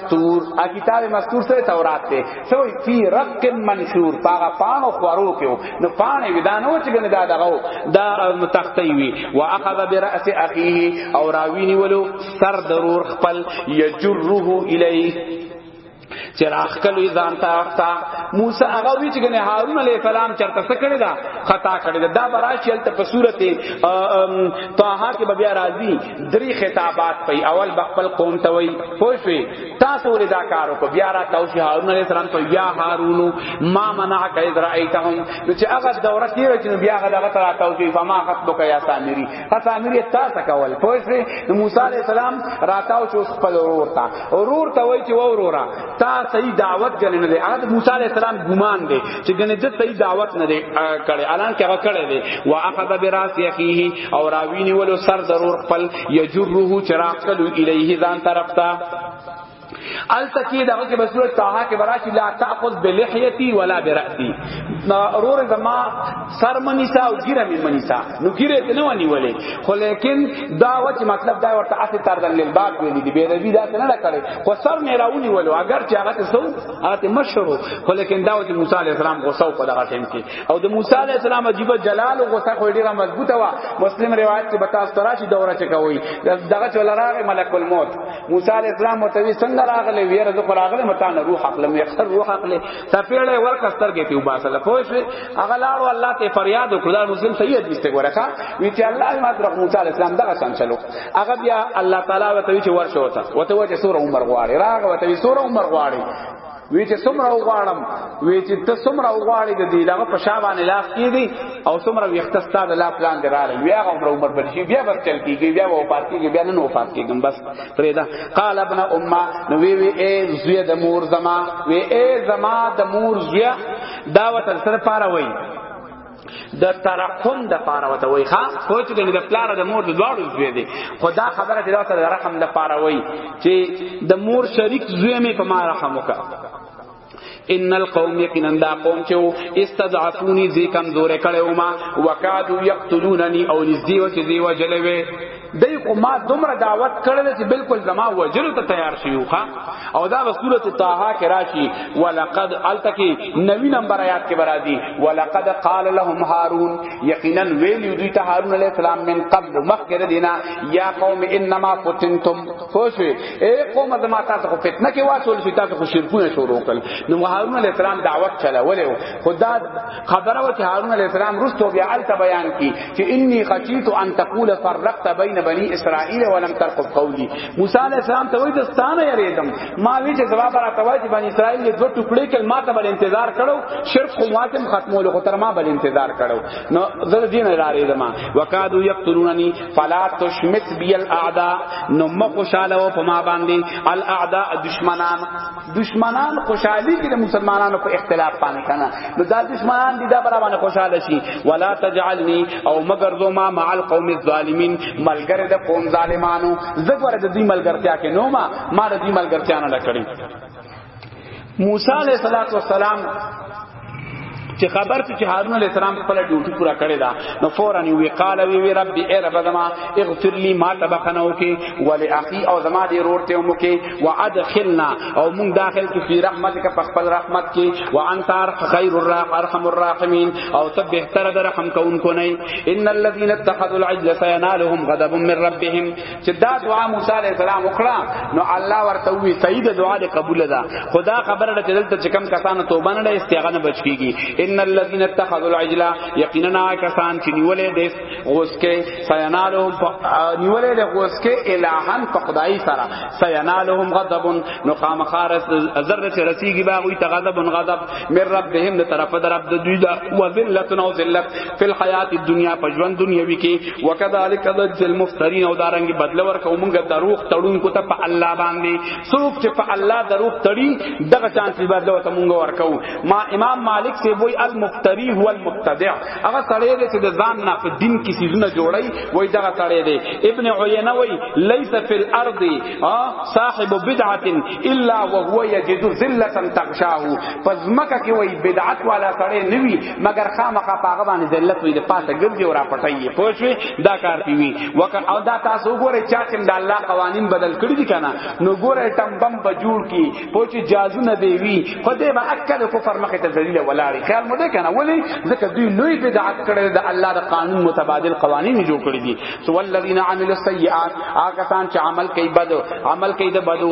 تور ا کتاب مستور سره تورات ته سوې فی رق منشور پاغه پانو خورو کې نو پانه ودانو چې ګنه دا دغه دا تختی وی واخذ براس اخیه او راوینی ولو سر ضرور خپل یجره الیه چې راخکلوی ځان ته اختا موسی هغه وی چې ګنه هارون علی السلام چرته څه کړی دا خطا کړی دا براشل ته په صورت طه کې بیا راځي دری خطابات پي اول بخپل قوم ته وي پوښوي تاسو ولې دا کار وکړ بیا را تاسو هارون عليه السلام ته یا هارون ما منعك اذ رايتهم چې هغه دوره تیر چې بیا هغه دغه تر تاسو فما خطبك يا سامري سامري تاسو کول پوښوي موسی عليه السلام را تاسو خپل ورور ته ورور ته وای چې ورورا تا صحیح دعوت غنې نه دی هغه موسی عليه السلام ګمان دی چې غنې د صحیح دعوت نه دی کړي الان کې هغه کړي دی واخذ براس يخيه او راوی نیولو سر ضرور خپل یجره چراغ کلو الیه ځان طرف ته التکی دغه کې بسوره طه کې براشي لا تاخذ بلحیتی ولا براسی رور زما سر منیسا او ګیره می منیسا نو ګیره ته نه ونی ولې خو لیکن دا وچ مطلب دا ورته اسی تر دن لیل باب ویلی دی به روی دا نه کړي خو سر نه راونی ولو اگر چې هغه ته سو هغه ته مشرو خو لیکن دا وچ موسی علی السلام غوسه په دغه ټیم کې او د موسی علی السلام عجیب جلال او غصه خو ډیره مضبوطه وا مسلم روایت کې بتا استراشی دوره چ کوي دغه چول راغه ملک الموت موسی علی السلام متوی څنګه راغله ویره د قراغله متان روح عقل مې اختر روح عقل سپیړې ورک استر کې تیو باسل پوه شو هغه لاړو الله ته فریاد وکړ مسلم سید بیسته ګوره ښا وی چې الله ما در موسی علی السلام دغه څنګه چلو هغه بیا الله تعالی وتوی چې ورشه وته وته چې سور عمر غواړي راغه وته سور عمر غواړي وی چې څومره وغواړم وی چې ته څومره وغواړې د دې لغه په شا باندې لاس کیږي او څومره وخت ستا د لا پلان دی راغلی بیا عمر عمر بل شي بیا بس چل کیږي بیا وفات کیږي بیا نه وفات کیږم بس پرېدا قال ابن امه نو وی وی اے زوی د مور زما وی اے زما د مور زوی دا وتر سره پاره وای د ترحم د پاره وته وای ښا خو چې د پلار د مور د دواړو زوی دی خدا خبره چې دا سره د رحم د پاره وای چې د مور شریک زوی مې په ما رحم وکړه ان القوم یقینا دا قوم چې استضعفونی زی کمزور کړه او ما وکادو یقتلوننی او نزدیو چې دی وجلوه دای خو ما دومره دعوت کړل چې بالکل زما وجلو ته تیار شي وخا او دا سوره طه کې راشي ولقد التکی نوی نمبر آیات کې برادي ولقد قال لهم هارون یقینا ویلی دوی ته هارون علی السلام من قبل مخکره دینا یا قوم انما فتنتم خوش اے قوم زما تاسو خو فتنه کې واچول شي تاسو خو شرکونه شروع کړل نو هارون علی السلام دعوت چلا ولې خدا خبره و چې هارون علیه السلام رستو بیا الته بیان کی چې انی خشیت ان تقول فرقت بین بنی اسرائیل ولم ترقب قولی موسی علیه السلام ته وایي دستانه یریدم ما وی چې جواب را توای چې بنی اسرائیل دې دوه ټوکړي کړي ما ته بل انتظار کړو شرک خو ماتم ختمول خو تر ما بل انتظار کړو نو زه دین لارې دما وکادو یقتلوننی فلا تشمت بی الاعداء نو مخ شاله په ما باندې الاعداء دشمنان دشمنان خوشحالی کی د مسلمانانو په اختلاف پانی کنه نو دا دشمنان دی دا برا باندې خوشاله شي ولا تجعلنی او مگر زو ما مع القوم الظالمین ملګری د قوم ظالمانو زګور د دې ملګرتیا کې نو ما ما د دې ملګرتیا نه لکړی موسی علیہ الصلوۃ والسلام چې خبر چې هارون علی السلام خپل ډیوټي پورا کړی دا نو فورا وی قال وی وی رب ای رب زما اغفر لی ما تبخنو کې ولی اخی او زما دی رور ته مو کې وادخلنا او مون داخل کې فی رحمتک په خپل رحمت کې وانت خیر الرحم ارحم الراحمین او ته بهتر در رحم کوونکو نه ان الذين اتخذوا العجل سينالهم غضب من ربهم چې دا دعا موسی علی السلام وکړه نو الله ورته وی صحیح د دعا د قبول ده خدا خبره ده چې دلته چې کم کسانو توبه نه استغفار نه بچ کیږي ان الذين اتخذوا العجل یقینا کسان چې نیولې د غوس کې سینالهم نیولې د غوس کې الہن په خدای سره سینالهم غضب نو خامخارس ذره چې رسیږي باغوی ته غضب غضب من ربهم د طرف در رب د دوی دا وذلت او ذلت فی الحیات الدنیا په ژوند دنیوي کې وکذالک ذل المفترین او دارنګ بدل ورکو مونږه دروغ تړون کو ته په الله باندې څوک چې په الله دروغ تړي دغه چانس به بدل ورته مونږه ورکو ما امام مالک سی وای المفتری هو المبتدع هغه سړی دی چې د ځان نه په دین کې سيزونه جوړي وای دغه سړی دی ابن عینه وای لیس فی الارض صاحب بدعه الا وهو یجد ذله تغشاه پزمکه کې وای بدعت والا سړی نوي مگر خامخا پاغه باندې ذلت وي د پاسه ګرځي او را پټي پوښوي دا کار پیوي وک او دا تاسو ګوره چا چې د الله قوانین بدل کړی دي کنه نو ګوره ټم بم بجوړ کی پوښي جازو نه دی وی خو دې به اکل کفر مخه ته ذلیل ولاړی خیال مو ده کنه ولی ځکه دوی لوی بدعت کړی د الله د قانون متبادل قوانین جوړ کړی دي سو الذين عملوا السيئات آکسان چې عمل کوي بدو عمل کوي د بدو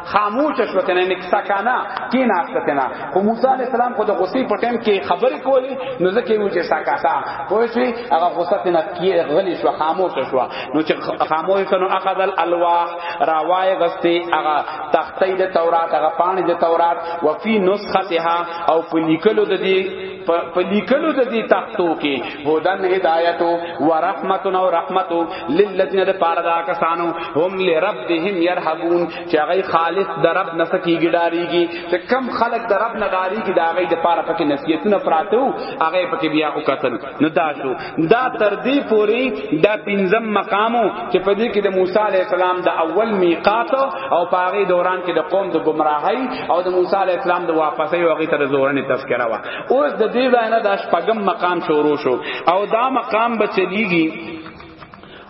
خاموش شو کنه نکسا کانا کی ناشته کنه خو موسی علی السلام خو د غصې په ټیم کې خبرې کولې نو ځکه یو چې ساکاسا پوه شي هغه غصه ته نه کی غلی شو خاموش شو نو چې خاموش شو نو اخذ الالواح راوای غستی هغه تختې د تورات هغه پانی د تورات وفي نسختها او په لیکلو د دې په لیکلو د دې تختو کې هودن هدایت او رحمت او رحمت للذین د پاره دا کسانو هم لربهم يرهبون چې هغه خالص د رب نه سکیږي ډاریږي چې کم خلق د رب نه ډاریږي دا هغه د پاره پکې نصیحتونه پراته او هغه پکې بیا وکتل نو دا شو دا تر دې پوري دا پنځم مقامو چې په دې کې د موسی علی السلام د اول میقات او په هغه دوران کې د قوم د گمراهۍ او د موسی علی السلام د واپسې او هغه تر زورنې تذکرہ وا اوس د دې ځای نه د شپږم مقام شروع شو او دا مقام به چلیږي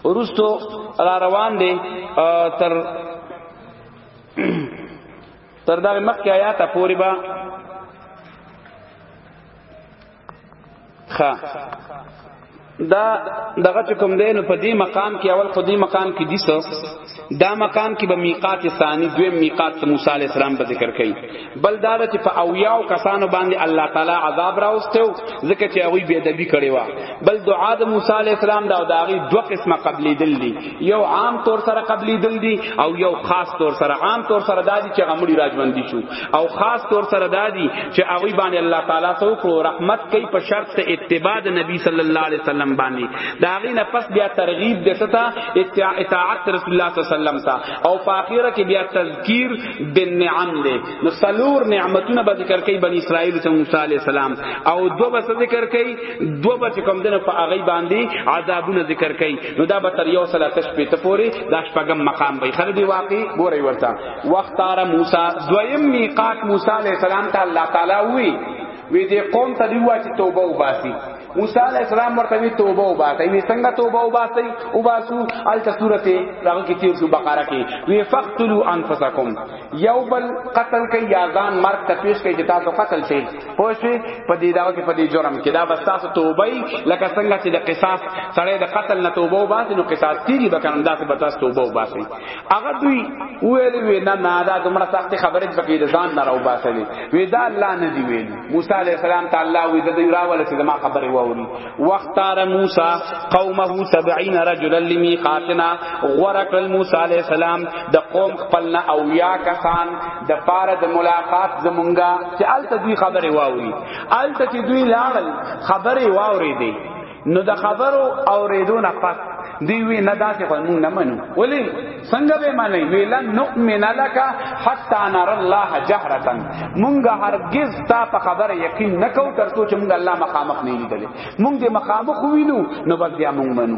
ورستو را روان دي تر تر دا مخکې آیات پوري با خا دا دغه کوم دی نو په دې مقام کې اول خو دې مقام کې دیسو دا مقام کې به میقات ثانی دویم میقات ته موسی علی السلام په ذکر کوي بل دا چې په اویاو کسانو باندې الله تعالی عذاب راوستو ځکه چې هغه بی ادبی کړي وا بل دعا د موسی علی السلام دا د هغه دوه قسمه قبلې دل دي یو عام طور سره قبلې دل دي او یو خاص طور سره عام طور سره دا دي چې غمړي راځوندي شو او خاص طور سره دادی چې هغه باندې الله تعالی سو کړو رحمت کوي په شرط ته اتباع د نبی صلی الله علیه وسلم باندې دا غي نه پس بیا ترغیب دته تا اطاعت رسول الله صلی الله علیه وسلم تا او په اخره کې بیا تذکیر د نعم دې نو سلور نعمتونه به ذکر کوي بنی اسرائیل ته موسی علیه السلام او دو به ذکر کوي دو به کوم دنه په هغه باندې عذابونه ذکر کوي نو دا به تر یو سلا تشبیه ته پوری دا شپږم مقام به خلدي واقع ګوري ورته وختار موسی دویم میقات موسی علیہ السلام ته الله تعالی وی وی دې قوم ته دی واچ توبه وباسي موسی علیہ السلام ورته وی توبه وباسي وی څنګه توبه وباسي وباسو الته سورته راغ کې تیر شو بقره کې وی فقتلوا انفسکم یو بل قتل کوي یا ځان مرګ ته پیش کوي چې تاسو قتل شي پوه شئ په دې داو کې په دې جرم کې دا بس تاسو توبه لکه څنګه چې د قصاص سره د قتل نه توبه وباسي نو قصاص کیږي بکنه دا څه به تاسو توبه وباسي هغه دوی ویل وی نه نه دا دومره سخت خبره د فقیر ځان نه راو باسلی وی دا الله نه دی ویل موسی علی السلام تعالی وی د یرا ول چې ما خبره ووري وختار موسی قومه 70 رجلا لمیقاتنا غرق موسی علی السلام د قوم خپلنا او یا کسان د پاره د ملاقات زمونږه چې الته دوی خبره ووري الته چې دوی لاړل خبره ووري دی نو د خبرو اوریدو نه پس دی وی نه داسې خو مونږ نه منو ولی څنګه به معنی ویلا نؤمن لك حتا نرى الله جهرا مونږ هرگز تا په خبره یقین نکو تر څو چې مونږ الله مخامخ نه لیدل مونږ د مخامخ وینو نو بس بیا مونږ منو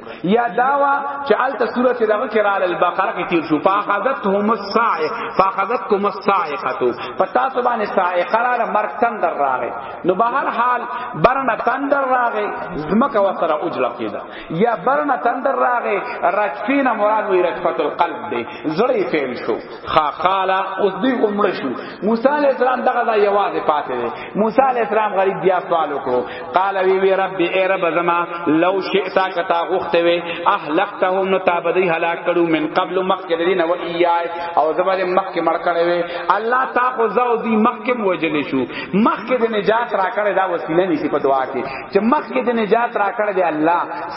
یا داوا چې الته سوره دغه کې را البقره کې تیر شو فاخذتهم الصاعق فاخذتكم الصاعقه پتا سبحانه صاعقه را مرګ تندر راغې نو بهر حال برنه تندر راغې زمکه وسره اجل کېدا یا برنه تندر راغې رجفینا مراد وی رجفت القلب دی زړې فعل شو خاقالا اوس دی عمر شو موسی علیہ السلام دغه دا یوازې پاتې دی موسی علیہ السلام غریب بیا سوال وکړو قال وی وی رب ای رب زما لو شئتا کتا غخته وی اهلکتهم نو تابدی هلاک کړو من قبل مخک دین و ایای او زما دې مخک مړ کړی وی الله تا خو زو دی مخک وجل شو مخک دې نجات را کړی دا وسیله نشي په دعا کې چې مخک دې نجات را کړی دی الله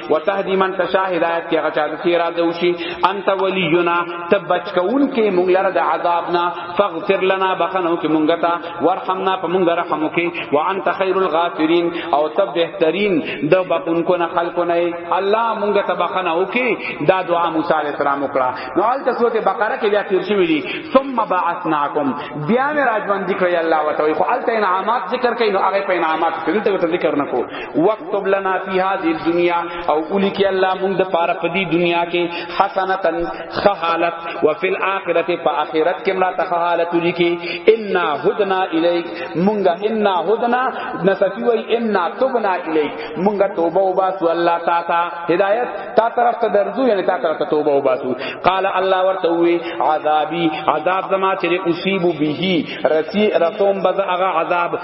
وتهدی من تشا هدایت کې غچا د سیرا دوشي انت ولینا تبچکون کې مونږ لره د عذابنا فاغفر لنا بخنو کې مونږ ته ورحمنا په مونږ رحم وکي وانت خیر الغافرین او تب بهترین د بخون کو نه خلق نه الله مونږ ته بخنه وکي دا دعا موسی علی السلام وکړه نو حالت سورته بقره کې بیا تیر شوی دي ثم بعثناکم بیا مې راځوندې کړی الله وتعالى خو الته انعامات ذکر کین نو هغه په انعامات دلته ذکر نکو وکتب لنا فی هذه الدنیا او اولی کی الله مونږ د پاره په دې دنیا کې حسنتن خحالت و فی الاخرته په اخرت کې ملا تخحالت لیکي ان هدنا الیک مونږ ان هدنا نسفی وای ان تبنا الیک مونږ توبه و باسو الله تا تا هدایت تا طرف ته درځو یعنی تا طرف ته توبه و باسو قال الله ورته وی عذابی عذاب زما چې اصیب به رسی رسوم بز هغه عذاب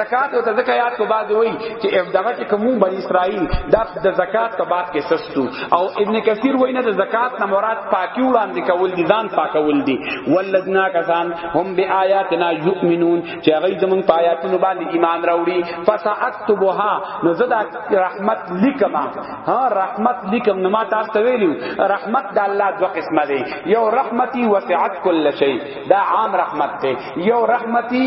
زکات او ځکه یاد کو بعد وای چې دغه چې کوم بنی اسرائیل دا د زکات په بعد کې سستو او ابن کثیر وای نه د زکات نه مراد پاکی وړاندې کول دي ځان پاکول دي ولذنا کسان هم بیااتنا یؤمنون چې هغه زمون پایاتونو باندې ایمان راوړي فساعتبها نو زدا رحمت لیکما ها رحمت لیکم نو ما تاسو ویلو رحمت د الله دوه قسمه دی یو رحمتي وسعت کل شی دا عام رحمت ته یو رحمتي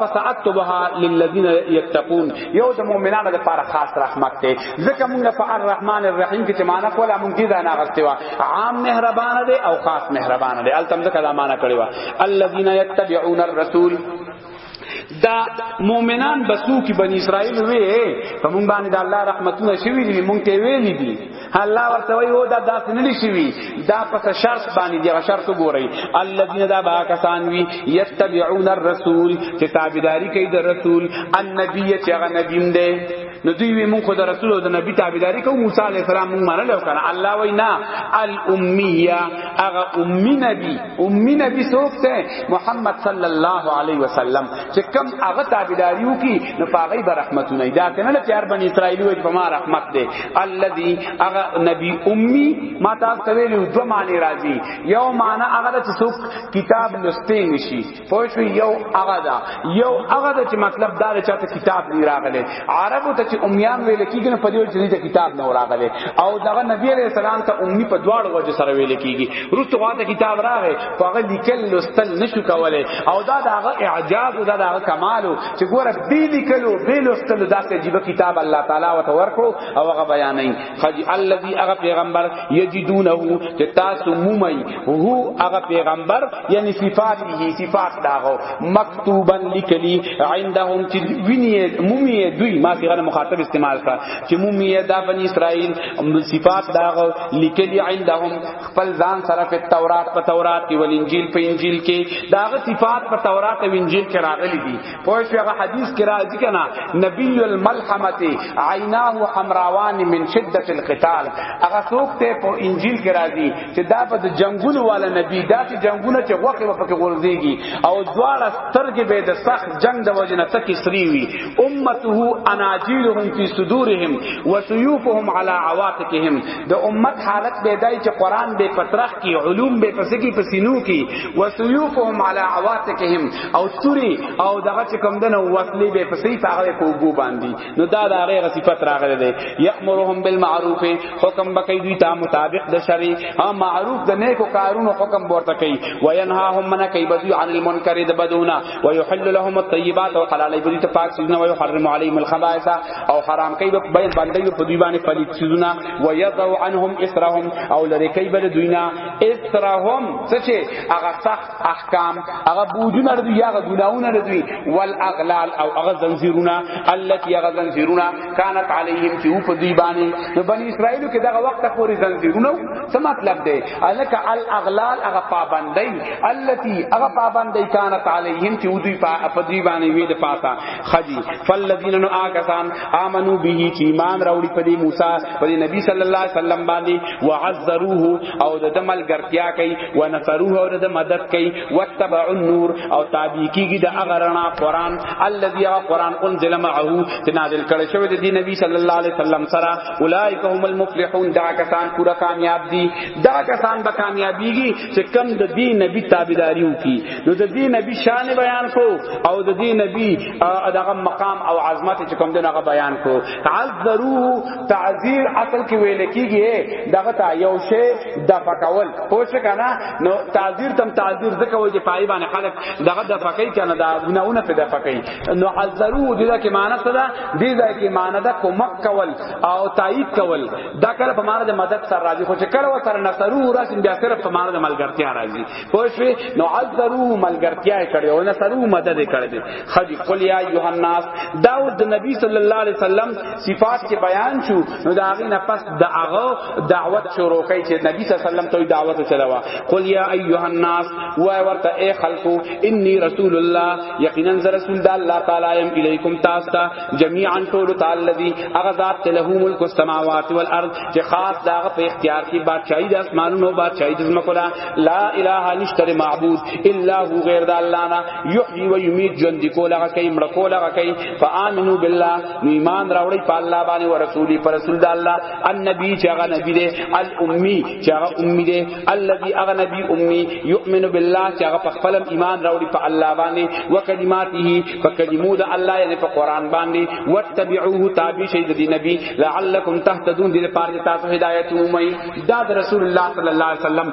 فساعتبها للذین یتقون یو د مؤمنانو لپاره خاص رحمت ته ځکه موږ په الرحمن الرحیم کې معنا کوله موږ دې دا نه غستې وا عام مهربان دی او خاص مهربان دی التم ځکه دا معنا کړی وا الذین یتبعون الرسول دا مؤمنان بسو کی بنی اسرائیل وی په مونږ باندې د الله رحمتونه شوی دی مونږ ته ویلی دی الله ورته وی او دا داس نه دی شوی دا پس شرط باندې دی شرط ګورئ الذين دا با کسان وی یتبعون الرسول چې تابعداري کوي د رسول النبی چې هغه نبی دی نو دوی وی مونږ خدای رسول او د نبی تابعداري کوو موسی علی السلام مونږ منل او کنه الله وی نه الامیه هغه امی نبی امی نبی څوک ته محمد صلی الله علیه وسلم چې کم هغه تابعداري وکي نو پاغي بر رحمتونه دا کنه نه چار بنی اسرائیل وی په ما رحمت ده الذي هغه نبی امی ما تاسو ته ویلو دوه معنی راځي یو معنی هغه چې څوک کتاب لسته نشي پوه شو یو هغه دا یو هغه دا چې مطلب دا چې ته کتاب دی راغله عربو ته چې امیان ویل کیږي نه په دې چې ته کتاب نه راغله او دغه نبی علیہ السلام ته امی په دواړو وجه سره ویل کیږي روته واته کتاب راغې خو هغه لیکل لوستل نشو کولای او دا دغه اعجاز او دا دغه کمال چې ګوره بی لیکلو بی لوستل دا چې جیب کتاب الله تعالی وته ورکو او هغه بیانې خج الذی هغه پیغمبر یجدونه چې تاسو مومي هو هغه پیغمبر یعنی صفاته صفات داغو مکتوبا لکلی عندهم چې ویني مومي دوی ما څنګه مخاطب استعمال کا چې مومي دا بنی اسرائیل صفات داغو لکلی عندهم خپل ځان سره په تورات په تورات کې ول انجیل په انجیل کې داغه صفات په تورات او انجیل کې راغلي دي پوه شو هغه حدیث کې راځي کنه نبی الملحمه عیناه حمراوان من شدت القتال هغه څوک ته په انجیل کې راځي چې دا په جنگونو والا نبی دا چې جنگونه چې وخت په کې ورځيږي او دواړه سترګې به د سخت جنگ د وجنه تکي سری وي امته اناجیلهم فی صدورهم وسيوفهم علی عواتقهم د امت حالت به دای چې قران به پترخ کی علوم به پسکی پسینو کی وسيوفهم علی عواتقهم او توري او دغه چې کوم دنه وصلې به پسې پاغه په وګو باندې نو دا د هغه صفت راغله ده یامرهم بالمعروف حکم بکې دوی ته مطابق د شری ها معروف د نیکو کارونو حکم ورته کوي وینهاهم من کوي بدوی عن المنکر د بدونا ويحل لهم الطيبات وحلال بدوی ته پاک سيزونه ويحرم عليهم الخبائث او حرام کوي بین باندې په دوی باندې پلیت سيزونه ويضع عنهم اسرهم او لری کوي بل دوینا اسرهم څه چې هغه سخت احکام هغه بوجونه لري یا هغه ګناونه لري والاغلال او هغه زنجیرونه التي هغه زنجیرونه كانت عليهم چې په دی باندې نو بنی اسرائیل کې دغه وخت پورې زنجیرونه څه مطلب دی الک الاغلال هغه پابندۍ التي هغه پابندۍ كانت عليهم چې دوی په دی باندې وی د پاتا خدي فالذین نو آکسان امنو به چې ایمان راوړي په دی موسی په دی نبی صلی الله علیه وسلم باندې وعذروه او د دمل ګرتیا کوي ونصروه او د مدد کوي وتبع النور او تابع کیږي د هغه رڼا قران الذي قران انزل معه چې نازل کړي شوی د نبی صلی الله علیه وسلم سره اولئک هم المفلحون دا کسان پورا کامیاب دي دا کسان به کامیابیږي چې کم د دې نبی تابعداري وکي نو د دې نبی شان بیان کو او د دې نبی دغه مقام او عظمت چې کوم دغه بیان کو تعذرو تعذير اصل کې ویل کېږي دغه تا یو شی د فکول پوه شو کنه نو تعذير تم تعذير ځکه وایي چې پای باندې خلک دغه د فکې کنه دا ګناونه په د فکې نو عذرو دې دا کې معنی څه ده دې دا کې معنی ده کومک کول او تایید کول دا کله په معنی د مدد سره راځي خو چې کله و سره نصرو راځي بیا صرف په معنی د ملګرتیا راځي پوه شو نو عذرو ملګرتیا کړي او نصرو مدد کړي خدی قل یا ایها الناس داود د نبی صلی الله علیه وسلم صفات کې بیان شو نو دا غي نه پس د هغه دعوت شروع کړي چې نبی صلی الله علیه وسلم ته دعوت چلاوا قل یا ایها الناس و ورته اے خلقو انی رسول الله یقینا ز رسول د الله تعالی یم الیکم تاسو ته جميعا طول تعالی الذی هغه ذات له ملک السماوات والارض چې خاص داغه په اختیار کې بادشاہی د اسمانونو بادشاہی د زمکو لا اله نشتر معبود الا هو غیر د الله نه یحیی و یمیت ژوند کول هغه کوي مړ کول هغه کوي فآمنو بالله نو ایمان راوړی په الله باندې او رسولي پر رسول الله النبی چې هغه نبی دی الامی چې هغه امی دی الذي هغه نبی امی یؤمن بالله چې هغه په خپل ایمان راوړي په الله باندې او کلماته په کلمو د الله یعنی په قران باندې وتبعوه تابع شي د نبی لعلکم تهتدون دې لپاره تاسو هدایت مومئ دا رسول الله صلی الله علیه وسلم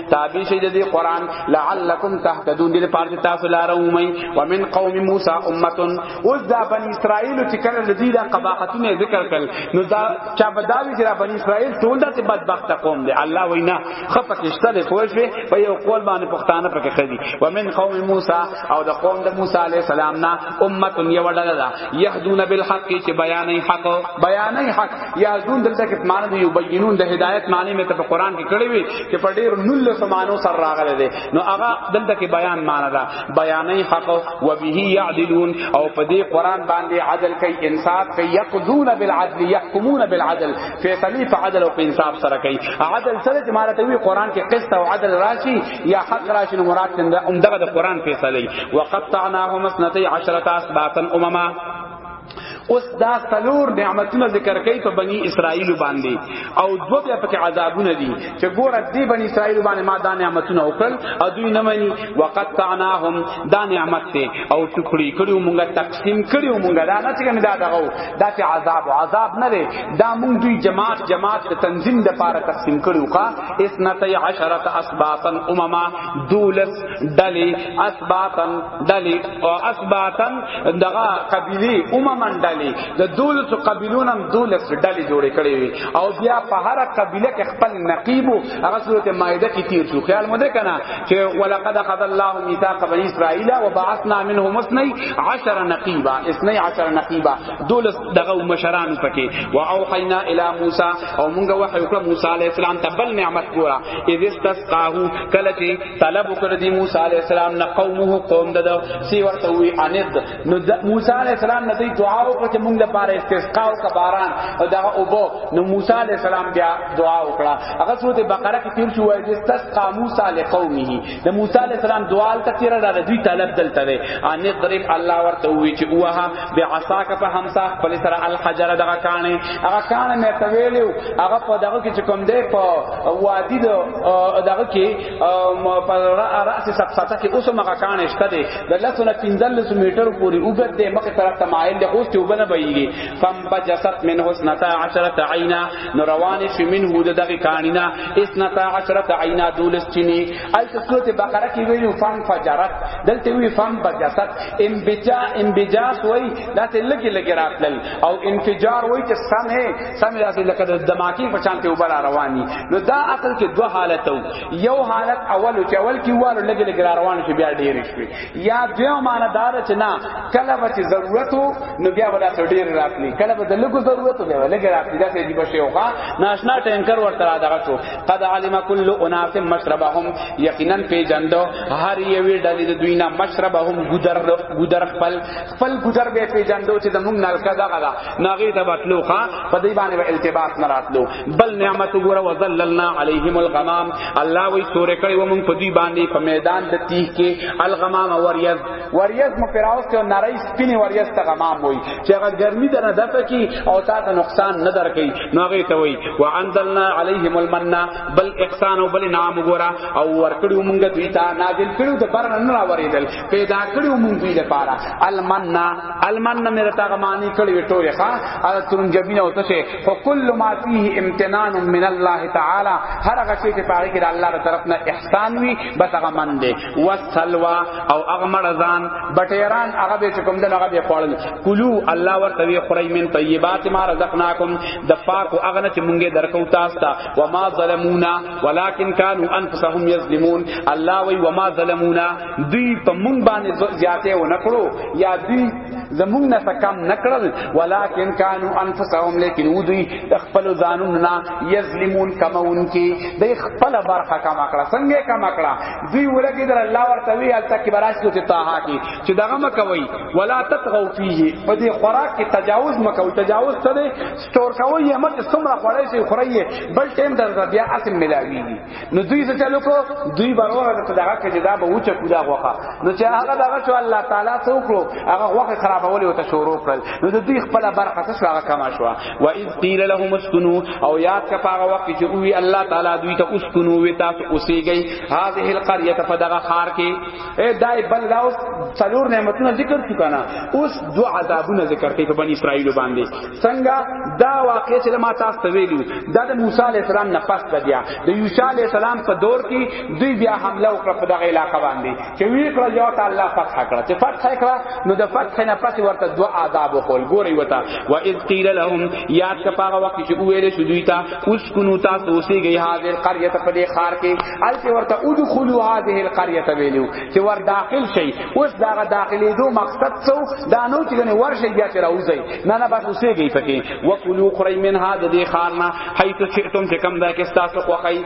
تابع شي د قران لعلکم تهتدون دې پارت تاسو لار ومي ومن قوم موسی امه اوس دا بنی اسرائیل چې کله د دې د قباحتونه ذکر کړل نو دا چا بداوی چې بنی اسرائیل ټول د بدبخت قوم دی الله وینا خفه کېشته له پوه شي په یو قول باندې پښتانه پکې خدي ومن قوم موسی او د قوم د موسی علی السلام نه امه یو ډله ده يهدون بالحق چې بیانې حق بیانې حق یازون دلته کې معنی دی یبینون د هدایت معنی مې ته په قران کې کړی وی چې په ډیر نل سمانو سره راغلی دی نو هغه دلته کې بیان معنی دا بیانې حق او به یعدلون او په دې قران باندې عدل کوي انصاف کوي یقضون بالعدل یحکمون بالعدل فیصله په عدل او په انصاف سره کوي عدل سره چې معنی ته وی قران کې قسط او عدل راشي یا حق راشي نو مراد څنګه عمدغه د قران فیصله وقطعناهم اثنتي عشرة اسباطا امما اوس دا سلور نعمتونه ذکر کوي په بني اسرائیل باندې او دو بیا پکې عذابونه دي چې ګوره دې بني اسرائیل باندې ما دا نعمتونه وکړل او دوی نه مني وقت تعناهم دا نعمت ته او ټکړي کړي مونږه تقسیم کړي مونږه دا نه چې دا دغه دا چې عذاب او عذاب نه دی دا مونږ دوی جماعت جماعت ته تنظیم د پاره تقسیم کړي وکا اسنتي عشرت اسباطن امما دولس دلی اسباطن دلی او اسباتن دغه قبیله اممن دلی د دولس قبیلونم دولس دلی جوړې کړې وي او بیا په هر قبیله کې خپل نقیب هغه صورت مائده کې تیر شو خیال مده کنا چې ولقد قد الله میثاق بنی اسرائیل وبعثنا منهم 12 نقیبا 12 نقیبا دولس دغه مشران پکې واوحینا الی موسی او موږ وحی وکړه موسی علی السلام ته بل نعمت ګورا اذ استسقاه کله چې طلب وکړ دی موسی علی السلام نه قومه قوم دد سی ورته وی اند نو موسی علی السلام نه دی دعا وکړه چې موږ لپاره استسقا او کباران او دا اوبو نو موسی علی السلام بیا دعا وکړه هغه سورته بقره کې تیر شو وایي استسقا موسی علی قومه د موسی علی السلام دعا ته تیر را دوی طلب دلته وی اند ضرب الله ورته وی چې وها بعصاک په همسا خپل سره الحجر دغه کانه هغه کانه مې تویلو هغه په دغه کې کوم دی په وادي دغه کې په راس سبساته کې اوس مغه کانه شته دی د لسونه 15 میټر پورې وګد دی مخه طرف ته مایل دی اوس ته وبنه بېږي فم بجست من حسنتا عشرة عینا نو روان شي من هود دغه کانینا اسنتا عشرة عینا دولس چینی الته سورته بقره کې ویلو فن فجرت دلته وی فن بجست انبجا انبجاس وای دا ته لګي لګي راتل او انفجار وای چې سم ہے سم داسې لکه د دماغي په شان ته وبر رواني نو دا اصل کې دوه حالت وو یو حالت اول چې اول کې واره لګي لګي روان شي بیا ډیر شي یا دیو معنی دار چې نه کله به ضرورت نو بیا ولا ډیر راتلی کله به د لګو ضرورت بیا لګي راتلی دا ته دی بشي اوغه ناشنا ټینکر ورته راځه قد علم كل اناس مشربهم یقینا پیجندو هر یوی ډلې د دوی نه مشربهم ګذر ګذر خپل خپل ګذر به پیجندو چې زموږ نلکا دغه دا ناغي ته بتلو ښا په دې باندې به التباس نه راتلو بل نعمت ګور وذللنا عليهم الغمام الله وی سورې کړي و موږ په دې باندې په میدان د تیه کې الغمام وریز وریځ مو پراوسته او نری سپینې وریځ ته غمام وای چې هغه ګرمي درنه دفه کی او تا ته نقصان نه درکې نو هغه ته وای وانزلنا علیهم المننا بل احسان او بل نام ګورا او ورکړو مونږ دوی ته نازل کړو د بر نه راوریدل پیدا کړو مونږ دوی لپاره المننا المننا مې راته غمانی کړو ټوله ښا ا ترنجبین او ته خو کل ما فيه امتنان من الله تعالی هر هغه چې په هغه کې د الله تر طرف نه احسان وي بس هغه من دی وسلوا او اغمړ ځان بټیران هغه به کوم دغه هغه به خوړل کلو الله ورته وی خړی من طیبات ما رزقناکم د پاک او اغنه چې مونږه درکو تاسو ته و ما ظلمونا ولکن كانوا انفسهم یظلمون الله وی و ما ظلمونا دوی په مونږ باندې زیاته و نکړو یا دوی زمونږ نه کم نکړل ولکن كانوا انفسهم لیکن دوی خپل ځانونه یظلمون کمون کی د خپل برخه کما کړه څنګه کما کړه دوی ولګي در الله ورته وی الته کې براش ته تاها کې چې دغه مکوي ولا تطغوا فيه په دې خوراک کې تجاوز مکوي تجاوز څه دی سٹور کوي یې مت څومره خوړې شي خوري بل ټیم در بیا اسم ملاوي نو دوی څه چلو کو دوی بروه ته دغه کې دا به وچه کودا غوخه نو چې هغه دغه شو الله تعالی څوکړو هغه وخت خرابول او ته شروع کړل نو دوی خپل برخه څه هغه کما شو و اذ قیل لهم اسكنوا او یاد کا پاغه وخت چې وی الله تعالی دوی ته اسكنوا وی تاسو اوسېږئ هذه القريه فدغه خار کې اے دای بل لاوس څلور نعمتونه ذکر شو کنه اوس دو عذابونه ذکر کوي په بنی اسرائیل باندې څنګه دا واقع چې ما تاسو ته ویلو دا د موسی علی السلام نه پس بیا د یوشع علی السلام په دور کې دوی بیا حمله وکړه په دغه علاقې باندې چې وی کړه یو ته الله فتح کړه چې فتح کړه نو د فتح نه پس ورته دوا آداب خول ګوري وتا و اذ قیل لهم یاد کا پاغه وخت چې ویل شو دوی ته اوس کونو تاسو اوسې گئی هاذ القريه په دې خار کې ال چې ورته ادخلوا هذه القريه ویلو چې ور داخل شي اوس دا داخلي دو مقصد څو دا نو چې نه ورشي بیا چې راوځي نه نه بس اوسې گئی پکې وکلو خری من هذا دې خار نه حيث شئتم چې کم دا کې تاسو خوخی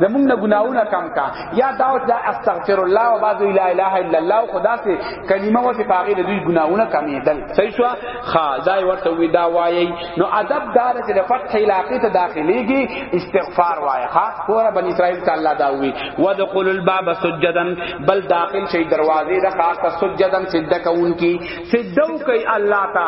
زمونږ نه ګناونه کم کا یا دا او دا استغفر الله او بعد لا اله الا الله خدا سے کلمه و چې پاغه د دوی ګناونه کمې دل صحیح شو خا دا ورته وی دا وایي نو ادب دار چې د فتح علاقې ته داخليږي استغفار وایي ها پورا بنی اسرائیل ته الله دا وی ودخل الباب سجدا بل داخل شي دروازې د خاصه سجدا سجده کوونکی سجدو کوي الله تا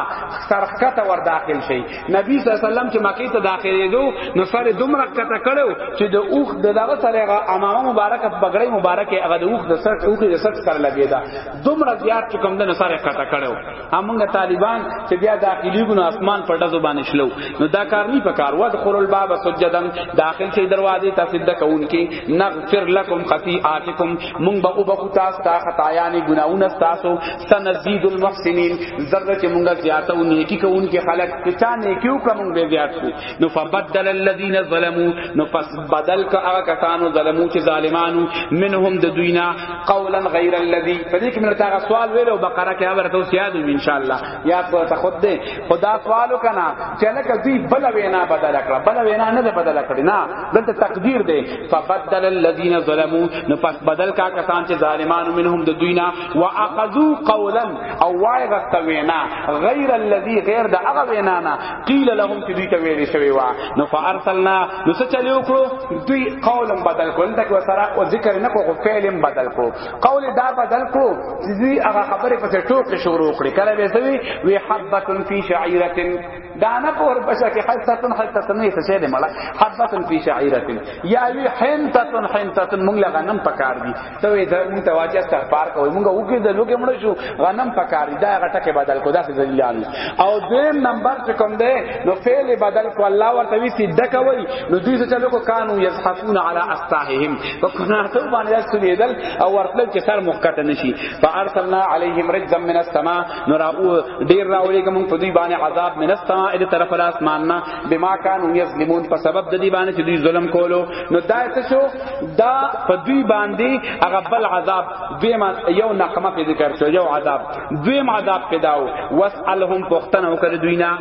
سرخته ور داخل شي نبی صلی الله علیه وسلم چې مکه ته داخلي دو نو سره دومره کته کړو چې د اوخ د دغه سره هغه امامه مبارکه بغړې مبارکه هغه د اوخ د سر اوخ د سر سره لګی دا دومره زیات چې کوم د سره کته کړو همغه طالبان چې بیا داخلي ګنو اسمان پر دزو باندې شلو نو دا کار نه پکار و دخل الباب سجدن داخل شي دروازې ته سجده کوونکې نغفر لكم خطیئاتکم مونږ به وبخو تاسو ته خطایانې ګناونه تاسو سنزيد المحسنين زرد چې مونږه زیاته و نیکی کوونکې خلق چې چا نیکیو کوم به زیات کو نو فبدل الذين ظلموا نو پس بدل کا هغه کسانو ظلمو چې ظالمانو منهم د دوینا قولا غیر الذي فدې کې موږ تاغه سوال ویلو بقره کې هغه ته یاد ان شاء الله یاد کو ته خود دې خدا سوالو کنا چې لکه دوی بل وینا بدل کړه بل وینا نه بدل کړي نه دلته تقدیر دې فبدل الذين ظلموا نو پس بدل کا کسان چې ظالمانو منهم د دوینا واخذو قولا او وای غست وینا غیر الذی غیر د هغه وینا نه قیل لهم چې دوی ته ویل شوی وا نو فارسلنا نو څه چلی وکړو دوی قولا بدل کړ انت کو سره او ذکر نه کو فعل بدل کو قول دا بدل کو چې دوی هغه خبره پسې ټوکې شروع کړې کله به سوي وی حبتن فی شعیرتن دانه پور بشا کې حلتتن حلتتن نه څه دې مړه حبتن فی شعیرتن یا وی حنتتن حنتتن مونږ لغنم پکار دی ته وې دا مونږ ته واچې استغفار کوي مونږ وګړي د لوګي مړ شو غنم پکاري دا غټه کې بدل کو دا څه ذلیلان او دیم نمبر چې کوم دی نو فعل بدل کو الله ورته وی سي دکوي نو دوی څه چلو کو کانو یزحفون علی استاهم په کناته باندې سلیدل او ورته چې سر مخکته نشي فارسلنا علیهم رجزا من السما نو راو ډیر راولې کوم په دوی باندې عذاب من السما دې طرف الاسمان بما کانو یظلمون په سبب د دې باندې چې دوی ظلم کولو نو دا څه شو دا په دوی باندې هغه بل عذاب دوی ما یو نقمه په ذکر شو یو عذاب دوی ما عذاب پیداو واسالهم پختنه وکړه دوی نه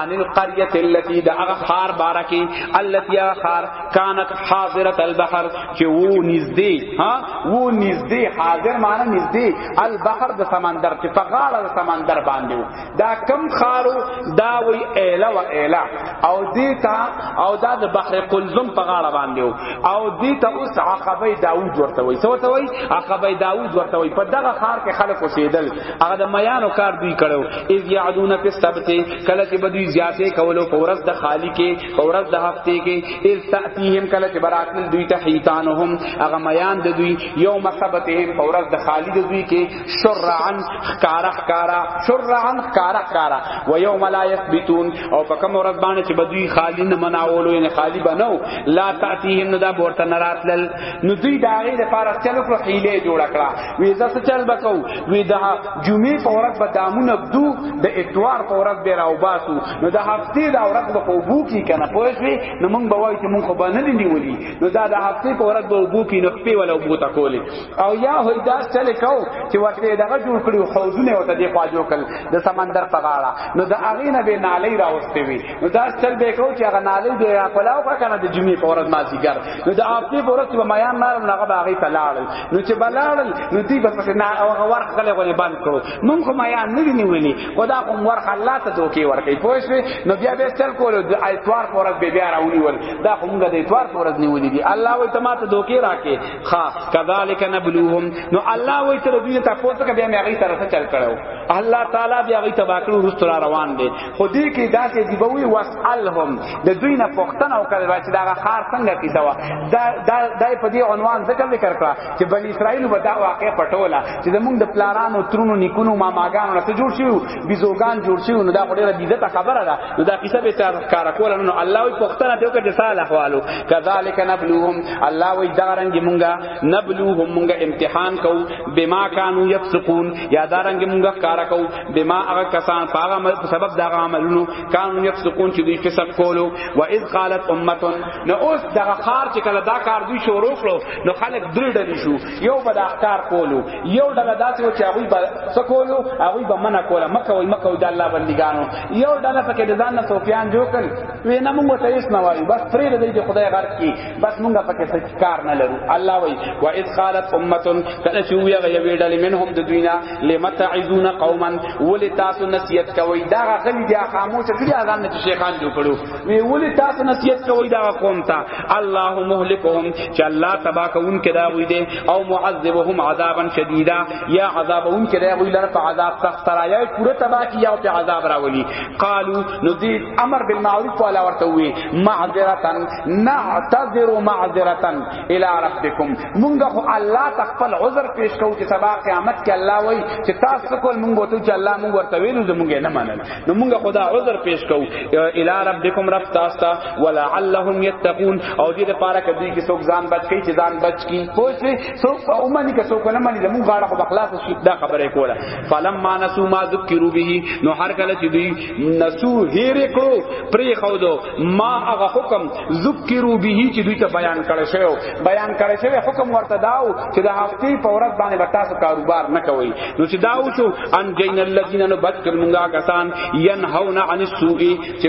عن القريه التي دا هغه خار بارکی التي خار كانت حاضره البحر چې وو نږدې ها وو نږدې حاضر معنی نږدې البحر د سمندر چې په غاړه د سمندر باندې دا کم خارو دا وی ایلا و ایلا او دیتا او دا د بحر قلزم په غاړه باندې او دیتا اوس عقبه داوود ورته وی سو ته وی عقبه داوود ورته وی په دغه خار کې خلک اوسېدل هغه د میانو کار دوی کړو اذ یعدون فی السبت کله چې بدوی زیاته کولو په ورځ د خالی کې په ورځ د هفته کې اذ تاتیهم کله چې براتل دوی ته حیتانهم هغه میان د دوی یوم سبتهم په ورځ د خالی د دوی کې شرعا خکارا خکارا شرعا خکارا خکارا و یوم لا یثبتون او په کوم ورځ باندې چې بدوی خالی نه مناولو یعنی خالی بنو لا تاتیهم نو دا ورته نه راتلل نو دوی دا غي د پاره چلو کړو حیله جوړ کړه وی زه څه چل بکو وی دا جمعې په ورځ به دامونه بدو د اتوار په ورځ به راو باسو نو د هفته دا ورځ به په بو کې کنه پوه شوې نو موږ به وایو چې موږ خو باندې نیولې نو دا د هفته په ورځ به بو کې نو په ولا بو تا کولې او یا هوی دا چل کو چې ورته دغه جوړ کړو حوضونه وته دی خوا جوړ کړ د سمندر په غاړه نو د اغې نه به نالی راوستي وي نو دا چل به کو چې هغه نالی دی را کولاو کا کنه د جمعې په ورځ مازیګر نو د اپې په ورځ په میان نار نه هغه هغه ته لاړل نو چې بلاړل نو دی په پسې نه هغه ورخ غلې غلې بند کړو مونږ خو میان نه نیولې خدا کوم ورخ الله ته دوکي ورکې پوه شو نو بیا به چل کولو د اتوار په ورځ به بیا راونی ول دا خو مونږ د اتوار په ورځ نیولې دي الله وي ته ماته دوکي راکې خا کذالک نبلوهم نو الله وای تر دوی ته پوسه کې بیا مې هغه سره څه چل کړو الله تعالی بیا هغه تبا کړو رست را روان دي خو دې کې دا چې دی بوي واسالهم د دوی نه پښتنه او کړي چې دا خار څنګه کی سوا دا دا دای په دې عنوان ذکر ذکر کړه چې بنی اسرائیل به دا واقع پټولا چې موږ د پلارانو ترونو نیکونو ماماګانو نه جوړ شو بیزوګان جوړ شو نو دا ډیره بیزه خبره ده نو دا قصه به تاسو کار کول نو الله وي پښتنه ته وکړي صالح حوالو کذالک نبلوهم الله وي دارنګ مونږه نبلوهم مونږه امتحان کو بما كانوا يفسقون یا دارنګ مونږه کار کو بما هغه کسان هغه سبب دا عملونو كانوا يفسقون چې دوی فسق کولو و اذ قالت امه نو اوس دغه خار چې کله دا کار دوی شروع کړو نو خلک درې ډلې شو یو به د اختار کولو یو ډله داسې و چې هغوی به څه کولو هغوی به منع کوله مکه وای مکه وای د الله بندګانو یو ډله پکې د ځان نه صوفیان جوړ کړل وی نه موږ ته هیڅ نه وایو بس پرې د دې خدای غر کې بس موږ پکې څه کار نه لرو الله وای و اذ قالت امه کله چې وی هغه یو ډله منهم د دوینا لمتعذون قوما ولتاسو نصیحت کوي دا غلي دي خاموش کړي اذان نه شیخان جوړ کړو وی ولی تاسو نصیحت کوي دا قوم ته الله مهلکهم چې الله تبا کوون کې دا وی دي او معذبهم عذابا شدیدا یا عذابون کې دا وی لره په عذاب سخت را یا پوره تبا کی یا په عذاب راولي قالو نذیر امر بالمعروف ولا ورته وی معذرتا نعتذر معذرتا الى ربکم مونږ خو الله تخفل عذر پیش کوو چې سبا قیامت کې الله وی چې تاسو کول مونږ ته چې الله مونږ ورته ویلو زمونږ نه منل نو موږ خدا عذر پیش کو الی ربکم رب تاسو ولعلهم یتقون او دې لپاره کدی کې څوک ځان بچ کی چې ځان بچ کی پوه شئ څوک په اومنی کې څوک نه مني زموږ غاړه په خلاص شي دا خبره کوله فلما نسو ما ذکروا به نو هر کله چې دوی نسو هیر کړو پری خو دو ما هغه حکم ذکرو به چې دوی ته بیان کړی شو بیان کړی شو حکم ورته داو چې د هفتې په ورځ باندې به تاسو کاروبار نه کوئ نو چې داو شو ان جین الذین نو بد کړ مونږه کسان ينهون عن السوء چې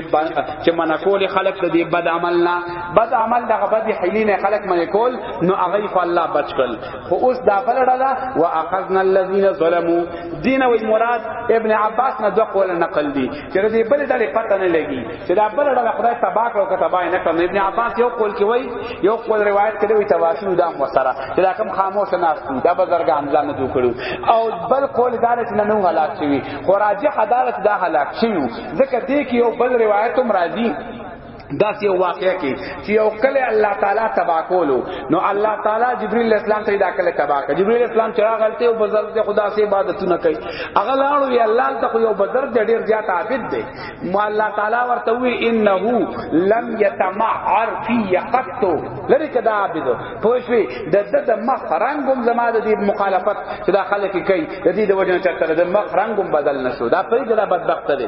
چې من کول خلق د دې بد عمل نه بد عمل دغه بد حیلین خلق من کول نو هغه خو الله بچ کړ خو اوس دا بلړه واخذنا الذین ظلموا دین و مراد ابن عباس نه دوه قول نقل دي چې دې بل ډلې پته نه لګي چې دا بل ډله خدای تبا کړو که تبا نه کړو ابن عباس یو قول کې وای یو قول روایت کړي وي تواسو دا مسره چې دا کم خاموش نه استو دا بزرګ حمزه نه جوړ کړو او بل قول دا چې نه نو هلاک شي خو راجح عدالت دا هلاک شي ځکه دې کې یو بل روایت هم راځي داس یو واقعیا کې چې یو کله الله تعالی تبا کولو نو الله تعالی جبرئیل اسلام ته دا کله تبا کړ جبرئیل اسلام چې راغلته او بزرګ ته خدا سي عبادتونه کوي هغه لاړو وی الله ته خو یو بزرګ دی ډیر زیات عابد دی مو الله تعالی ورته وی انه لم يتمعر في قط لری کدا عابد پوښوي د د د مخ رنگم زما د دې مخالفت چې دا خلک کوي د دې د وجنه چرته د مخ رنگم بدل نشو دا پرې دا بدبخت دی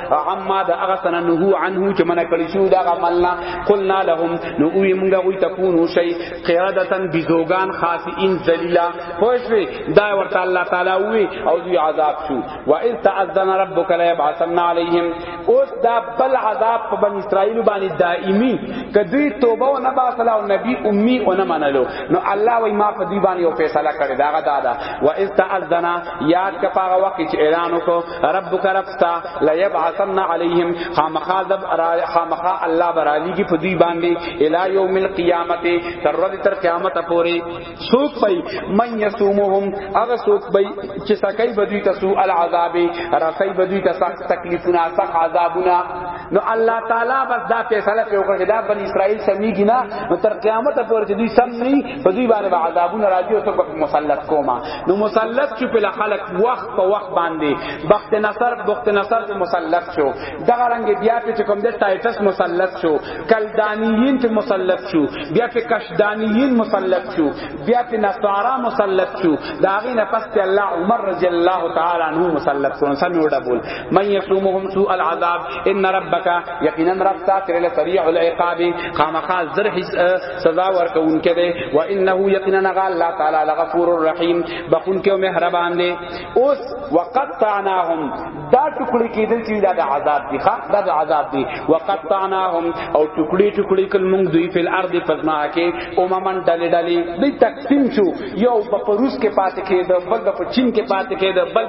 عما دا هغه سنه نهو عنه چې منع کړی شو دا عملنا قلنا لهم نو وی موږ وی تکونو شی قیادتن بزوغان خاصین ذلیلا خوش وی دا ورته الله تعالی وی او دوی عذاب شو و اذ تاذن ربک لا یبعثن علیهم اوس دا بل عذاب په بنی اسرائیل باندې دائمی کدی توبه و نه باسلا او نبی امی و نه منلو نو الله وی ما په دی باندې یو فیصله کړی دا غدا دا و اذ تاذن یاد کپاره وخت چې اعلان وکړو ربک ربستا لا یبعثن علیہم خامخا دب خامخا الله برالی کی فدی باندې الی یوم القیامت تر ورځې تر قیامت پورې سوق پئی من یسومهم هغه سوق پئی چې سکای بدوی تسو العذاب رسای بدوی ته سخت تکلیفونه سخت عذابونه نو الله تعالی بس دا فیصله په وکړه دا بنی اسرائیل سمیږي نه نو تر قیامت پورې دوی سم نه په دوی باندې عذابونه راځي او څوک مسلط کوما نو مسلط چې په خلق وخت په وخت باندې بخت نصر بخت نصر په مسلط شو دغه رنگ بیا په کوم د ټایټس مسلط شو کلدانیین په مسلط شو بیا په کشدانیین مسلط شو بیا په نصارا مسلط شو دا غي نه پس ته الله عمر رضی الله تعالی عنہ مسلط شو سم وډه بول من یسومهم سوء العذاب ان ربک یقینا رب ساتر لسریع العقاب خامخا زرح سزا ورکونکې ده وانه یقینا الله تعالی لغفور الرحیم بخون کې مهربان دی اوس وقطعناهم دا ټکړي کېدل چې دا د عذاب دي ښا دا د عذاب دي وقطعناهم او ټکړي ټکړي کل مونږ دوی په الارض پزما کې اوممن ډلې ډلې دوی تقسیم شو یو په روس کې پاتې کېد بل په چین کې پاتې کېد بل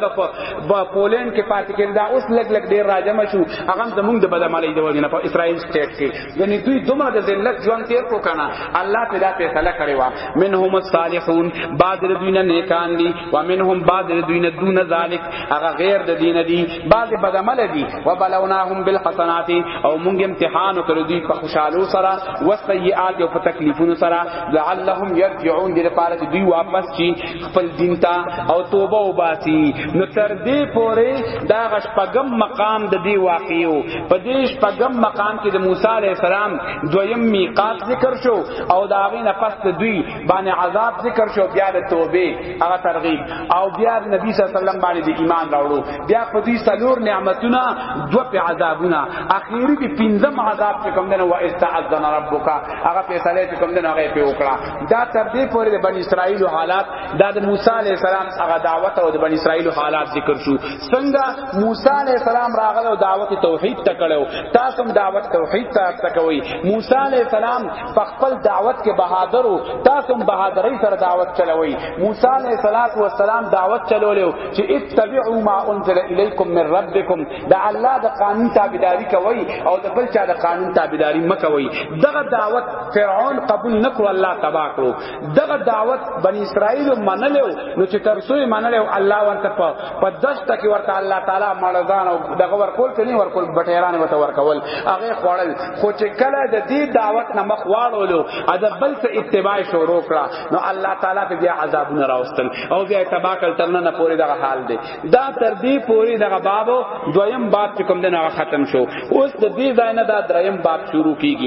په پولند کې پاتې کېد دا اوس لګ لګ ډیر راجم شو هغه زمونږ د بدعملۍ د وجنه په اسرائیل سټیټ کې یعنی دوی دومره د ذلت ژوند تیر کو کنه الله په دا فیصله کړی وا منهم الصالحون بعض د دوی نه نیکان دي و منهم بعض د دوی نه دون ذلک هغه غیر د دین دي بعض بدعمل دي و بلوناهم بالحسنات او مونږ امتحان کړو دوی په خوشالو سره و سیئات او په تکلیفونو سره لعلهم يرجعون دې لپاره دوی واپس شي خپل دین ته او توبه وباسي نو تر دې پورې دا غشپګم مقام د دې واقعو په دې شپګم مقام کې د موسی عليه السلام دویم میقات ذکر شو او دا غي نه پس دوی باندې عذاب ذکر شو بیا د توبه هغه ترغیب او بیا نبی صلی الله علیه وسلم باندې د ایمان راوړو بیا په دې سلور نعمتونه دو په عذابونه اخیری کې پنځم عذاب چې کوم دنه و استعذنا ربک هغه فیصله چې کوم دنه هغه په وکړه دا تر دې پورې د بنی اسرائیل حالات دا د موسی علی السلام هغه دعوت او د بنی اسرائیل حالات ذکر شو څنګه موسی علی السلام راغله او دعوت توحید ته کړو تاسو دعوت توحید ته تکوي موسی علی السلام په خپل دعوت کې بهادر او تاسو بهادرۍ سره دعوت چلوي موسی علی السلام دعوت چلولیو چې اتبعوا ما انزل الیکم من ربکم د الله د قانون تابعداري کوي او د بل چا د قانون تابعداري مکوي دغه دعوت فرعون قبول نکړو الله تبا کړو دغه دعوت بنی اسرائیل منلو نو چې تر څو منلو الله ورته په دشت کې ورته الله تعالی مړدان او دغه ورکول کني ورکول بټیران وته ورکول هغه خوړل خو چې کله د دې دعوت نه مخ واړولو ادب بل څه اتباع شروع کړه نو الله تعالی په بیا عذابونه راوستل او بیا تبا کړ ترنه پورې دغه حال دی دا تر دې پوری دغه باب دویم باب چې کوم دغه ختم شو اوس د دې ځای نه دا دریم باب شروع کیږي